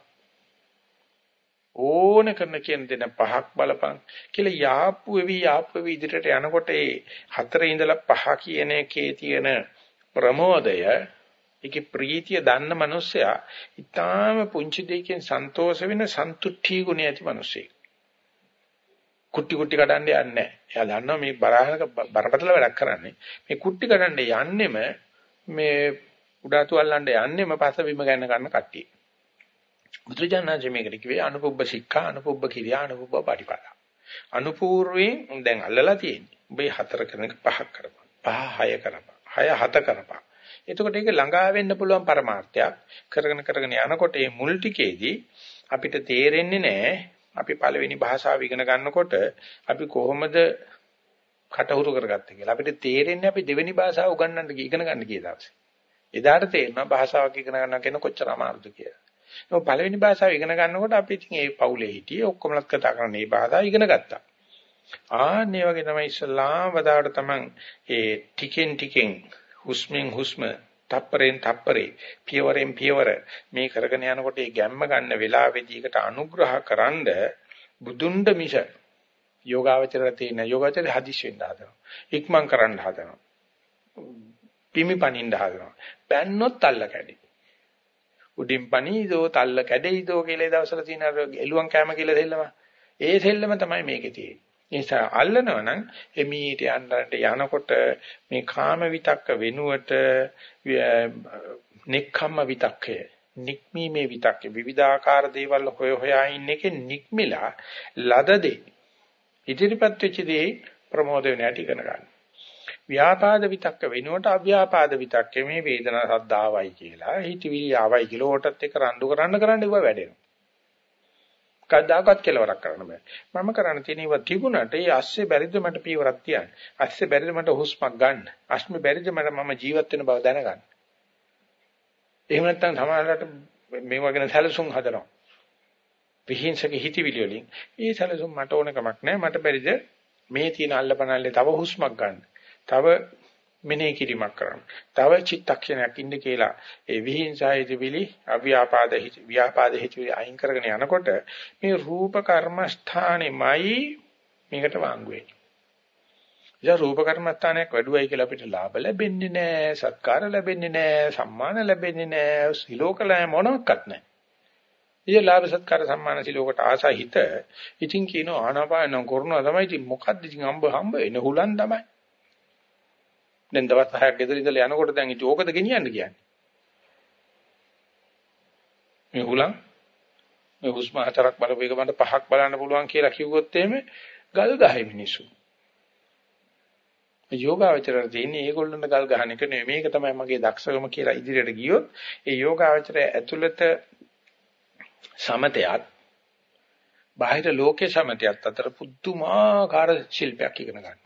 ඕන කරන කියන දෙන පහක් බලපන් කියලා යාප්පු වෙවි යාප්පු වෙවි ඉදිරියට යනකොට ඒ හතරේ ඉඳලා පහ කියන එකේ තියෙන ප්‍රමෝදය ඒකේ ප්‍රීතිය දන්න මනුස්සයා ඊටාම පුංචි දෙයකින් සන්තෝෂ වෙන සන්තුට්ඨී ගුණය ඇති මිනිස්සෙක්. කුටි කුටි කඩන්න යන්නේ නැහැ. එයා දන්නවා මේ බරහනක බරපතල වැඩක් කරන්නේ. මේ කුටි කඩන්න යන්නෙම මේ උඩාතු අල්ලන්න යන්නෙම පස බිම ගන්න ගන්න කට්ටිය. බුදුජානනාංශ මේකට කිව්වේ අනුපුබ්බ සික්ඛා අනුපුබ්බ කිරියා අනුපුබ්බ පටිපදා. අනුපූර්වයෙන් දැන් අල්ලලා තියෙන්නේ. උඹේ හතර කරනක පහක් කරපන්. පහ හය කරපන්. හය හත කරපන්. එතකොට ඒක ළඟා වෙන්න පුළුවන් પરමාර්ථයක් කරගෙන කරගෙන යනකොට මේ මුල් ටිකේදී අපිට තේරෙන්නේ නැහැ අපි පළවෙනි භාෂාව ඉගෙන ගන්නකොට අපි කොහොමද කටහුරු කරගත්තේ කියලා. අපිට තේරෙන්නේ අපි දෙවෙනි භාෂාව උගන්වන්න ඉගෙන ගන්න කී දවසේ. එදාට තේරෙනවා භාෂාවක් ඉගෙන ගන්න කෙන කොච්චර අමාරුද කියලා. ඒක පළවෙනි භාෂාව ඉගෙන ගන්නකොට අපි ඉතින් ඒ පවුලේ හිටියේ ඔක්කොමලත් කතා කරන්නේ මේ භාෂාව ඉගෙන ගත්තා. ආන්නේ වගේ තමයි ඉස්ලාම් වදාවට තමන් ඒ ටිකෙන් ටිකෙන් හුස්මෙන් හුස්ම තප්පරෙන් තප්පරේ පියවරෙන් පියවර මේ කරගෙන යනකොට ඒ ගැම්ම ගන්න වෙලාවේදී ඒකට අනුග්‍රහ කරන්ඩ බුදුන්ඩ මිස යෝගාවචරය තියෙන යෝගාවචරය හදිස් වෙන්න හදනවා. ඉක්මන් කරන්න හදනවා. පිමි පනින්න හදනවා. පැන්නොත් අල්ල කැඩි. උඩින් පණීදෝ තල්ල කැඩෙයිදෝ කියලා ඒ දවස්වල තියෙන අර එළුවන් කෑම කියලා දෙල්ලම. ඒ දෙල්ලම තමයි මේකේ තියෙන්නේ. ඒ නිසා අල්ලනවා නම් එමීට යන්නට යනකොට මේ කාම විතක්ක වෙනුවට නෙක්ඛම්ම විතක්කය නික්මීමේ විතක්ක විවිධාකාර දේවල් හොය හොයා ඉන්න එකේ නික්මිලා ලද දේ ඉදිරිපත් වෙච්ච දේ ප්‍රමෝද වෙන හැටි ඉගෙන ගන්න. ව්‍යාපාද විතක්ක වෙනුවට අව්‍යාපාද විතක්ක මේ වේදනා සද්දාවයි කියලා හිතවිලි ආවයි කියලා ඕටත් එක රණ්ඩු කරන්න කරන්න ඉව වැඩෙනවා. කවදාකවත් කෙලවරක් කරන්න බෑ. මම කරන්න තියෙන ඒවා තිබුණට ඒ ASCII බැරිද මට පීවරක් තියන්න. ASCII බැරිද මට හුස්මක් ගන්න. ASMI බැරිද මට මම ජීවත් වෙන බව දැනගන්න. එහෙම නැත්නම් සමහරවිට මේවා ගැන සැලසුම් හදනවා. විහිංසක හිතවිලි වලින් ඒ සැලසුම් මට ඕන කමක් නැහැ. මට බැරිද මේ තියෙන අල්ලපනල්ලේ තව හුස්මක් ගන්න. තව මෙනෙහි කිරීමක් කරන්න. තව චිත්තක්ෂණයක් ඉන්න කියලා ඒ විහිංසායතිවිලි අව්‍යාපාද ව්‍යාපාද හිතවිලි අයින් කරගෙන යනකොට මේ රූප කර්මස්ථානෙමයි මේකට වාංගු වෙන්නේ. ඉතින් රූප කර්මස්ථානයක් වැඩුවයි කියලා අපිට ලාභ ලැබෙන්නේ නැහැ, සත්කාර ලැබෙන්නේ නැහැ, සම්මාන ලැබෙන්නේ නැහැ, සිලෝකලය මොනවත් නැහැ. ඉතින් ලාභ සත්කාර සම්මාන සිලෝකට ආසහිත ඉතින් කියනවා ආනාපාන කරනවා තමයි ඉතින් මොකද්ද ඉතින් හම්බ හම්බ එන හුලන් තමයි. දැන් දවස් 6ක් ගෙදර ඉඳලා යනකොට දැන් ඉතින් ඕකද ගෙනියන්න කියන්නේ. මේ හුලං මේ හුස්ම හතරක් බලපු එක මට පහක් බලන්න පුළුවන් කියලා කිව්වොත් එහෙම ගල් ගහයි මිනිස්සු. යෝගාවචරය තියෙන්නේ ඒගොල්ලන්ට ගල් ගහන එක නෙවෙයි මේක තමයි මගේ දක්ෂකම කියලා ඉදිරියට ගියොත් ඒ යෝගාවචරය ඇතුළත සමතයත් බාහිර ලෝකේ සමතයත් අතර පුදුමාකාර ශිල්පයක් ඉගෙන ගන්න.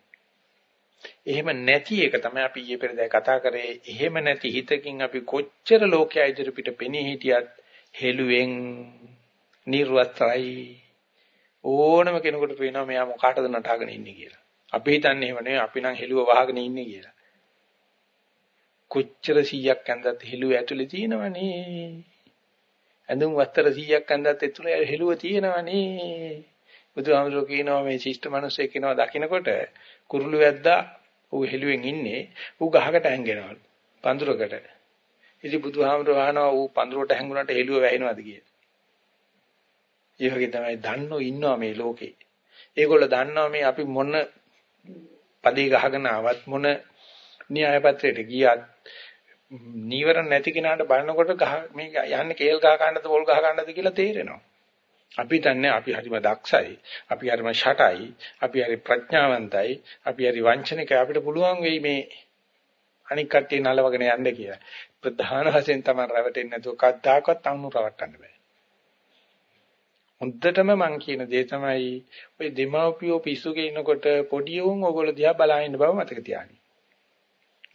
එහෙම නැති එක තමයි අපි ඊයේ පෙරදා කතා කරේ. එහෙම නැති හිතකින් අපි කොච්චර ලෝකයේ ඉදිරි පිට පෙනී හිටියත් හෙළුවෙන් නිර්වස්ත්‍රයි ඕනම කෙනෙකුට පේනවා මෙයා මොකටද නටාගෙන ඉන්නේ කියලා. අපි හිතන්නේ එහෙම නෙවෙයි අපි නම් හෙළුව වහගෙන ඉන්නේ කියලා. කොච්චර 100ක් ඇඳත් හෙළුව ඇතුලේ තියෙනවනේ. ඇඳුම් වස්ත්‍ර 100ක් ඇඳත් ඇතුලේ හෙළුව තියෙනවනේ. බුදුහාමුදුරුවෝ කියනවා මේ ශිෂ්ට මිනිස්සෙක් කියනවා දකින්නකොට කුරුළු වැද්දා ඌ හෙළුවෙන් ඉන්නේ ඌ ගහකට හැංගෙනවලු පඳුරකට. ඉතින් බුදුහාමුදුරුවෝ අහනවා ඌ පඳුරට හැංගුණාට හෙළුව වැහෙනවද කියලා. ඒ වගේ තමයි දන්නෝ ඉන්නවා මේ ලෝකේ. ඒගොල්ලෝ දන්නවා මේ අපි මොන පදේ ගහගෙන ආවත් මොන න්‍යාය පත්‍රයට ගියත් නීවරණ නැති කෙනාට බලනකොට ගහ මේ යන්නේ කේල් ගහ ගන්නද පොල් ගහ ගන්නද කියලා තේරෙනවා. අපි දන්නේ අපි හරිම දක්ෂයි, අපි හරිම ෂටයි, අපි හරි ප්‍රඥාවන්තයි, අපි හරි වංචනිකයි අපිට පුළුවන් වෙයි මේ අනික් කට්ටිය නලවගෙන යන්න කියලා. ප්‍රධාන වශයෙන් තමයි රැවටෙන්නේ නැතුව කද්දාකවත් අනුු රවට්ටන්න බෑ. හොඳටම මම කියන දේ තමයි ඔය දෙමාපියෝ පිස්සුගේ ඉනකොට පොඩි උන් ඕගොල්ලෝ දිහා බලාගෙන බව මතක තියාගන්න.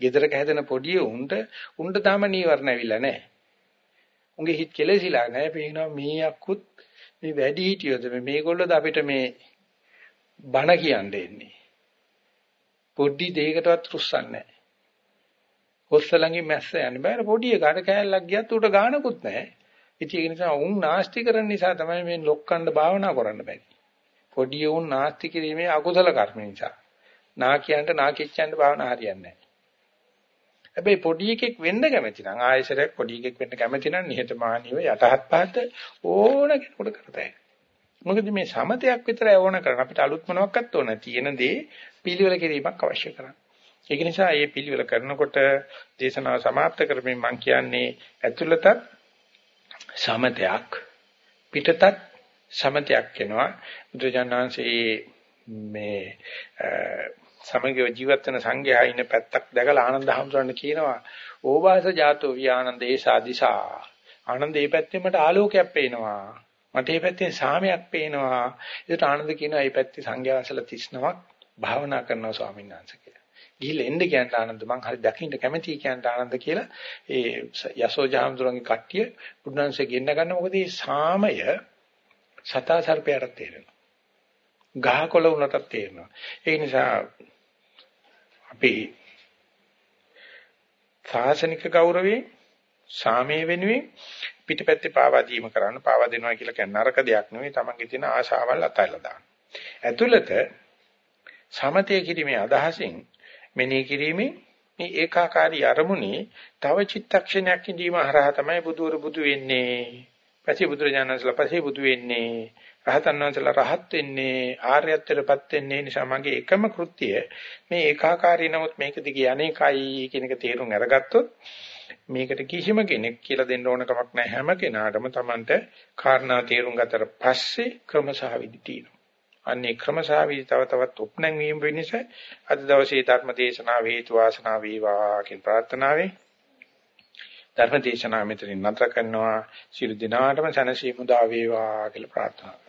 ගෙදරක හැදෙන පොඩි උන්ට උන්ට තාම නීවරණ ඇවිල්ලා නැහැ. උන්ගේ හිත කෙලෙසිලා නැහැ. පේනවා මේ අක්කුත් මේ වැඩි හිටියොද මේගොල්ලෝද අපිට මේ බණ කියන්නේ ඉන්නේ. පොඩි දෙයකටවත් රුස්සන්නේ නැහැ. හොස්සලංගේ මැස්ස යන්නේ බෑ පොඩි එකාට කෑල්ලක් ගියත් උට ගානකුත් නැහැ. ඉතින් ඒ නිසා උන් නාස්ති කරන නිසා තමයි මේ ලොක්කණ්ඩ භාවනා කරන්න බැරි. පොඩි උන් නාස්ති කිරීමේ අකුසල කර්ම නිසා. නා කියන්ට නා කිච්චන්ට භාවනා හරියන්නේ නැහැ. හැබැයි පොඩි එකෙක් වෙන්න කැමති නම් ආයෙසරයක් පොඩි එකෙක් වෙන්න කැමති නම් නිහතමානීව යටහත් පහත ඕන කෙනෙකුට කරතයි. මොකද මේ සමතයක් විතරයි ඕන කරන්නේ. අපිට අලුත් මොනවත් ඕන තියෙන දේ පිළිවෙල කිරීමක් අවශ්‍ය කරන්නේ. ඒක නිසා මේ පිළිවෙල කරනකොට දේශනාව સમાપ્ત කරමින් මම කියන්නේ ඇතුළතත් සමතයක් පිටතත් සමතයක් වෙනවා. බුදුජානනාංශයේ මේ සමගිව ජීවත් වෙන සංඝයා ඉන්න පැත්තක් දැකලා ආනන්ද හැමතුරන්න කියනවා ඕවාස ජාතෝ විආනන්ද ඒසා දිසා ආනන්ද මේ පැත්තේ මට ආලෝකයක් පේනවා. මට මේ පැත්තේ සාමයක් පේනවා. ඒකට ආනන්ද කියනවා මේ පැත්තේ සංඝයා වහන්සේලා 39ක් භාවනා කරනවා ස්වාමීන් වහන්සේ කියලා. ගිහිල්ලා එන්න කියන්න ආනන්ද මං හරි දකින්න කැමතියි කියන්න ආනන්ද කියලා ඒ යසෝජාම්තුරුන්ගේ කට්ටිය බුදුන්සේ ගෙන්න ගන්න. මොකද මේ සාමය සතා සර්පයට තේරෙනවා. ගහකොළ උනටත් තේරෙනවා. ඒ නිසා අපේ සාසනික ගෞරවයෙන් සාමයේ වෙනුවෙන් පිටපැත්තේ පාවා දීම කරන්න පාවා දෙනවා කියලා කියන්නේ නරක දෙයක් නෙවෙයි තමන්ගේ තියෙන ආශාවල් අතහැරලා දාන්න. ඇතුළත සමතය කිරීමේ අදහසින් මෙනෙහි කිරීමේ මේ ඒකාකාරී අරමුණේ තව චිත්තක්ෂණයක් ඉදීම හරහා තමයි බුදුවරු බුදු වෙන්නේ. පස්සේ බුදුරජාණන්සලා පස්සේ බුදු වෙන්නේ. රහතන් වහන්සේලා රහත් වෙන්නේ ආර්යත්වයටපත් වෙන්නේ නිසා මගේ එකම කෘත්‍යය මේ ඒකාකාරී නමුත් මේක දිගේ අනේකයි කියන එක තේරුම් අරගත්තොත් මේකට කිසිම කෙනෙක් කියලා දෙන්න ඕන කමක් නැහැ හැම කෙනාටම Tamanට කාරණා තේරුම් ගතට පස්සේ ක්‍රමසහවිදි තියෙනවා. අන්නේ ක්‍රමසහවිදි තව තවත් උපනං වීම වෙනස අද දවසේ ධර්ම දේශනාව හේතු වාසනා වේවා කියන ප්‍රාර්ථනාවෙන් ධර්ම දේශනාව මෙතනින් නතර කරනවා. සියලු දිනාටම සනසීමු දා වේවා කියලා ප්‍රාර්ථනා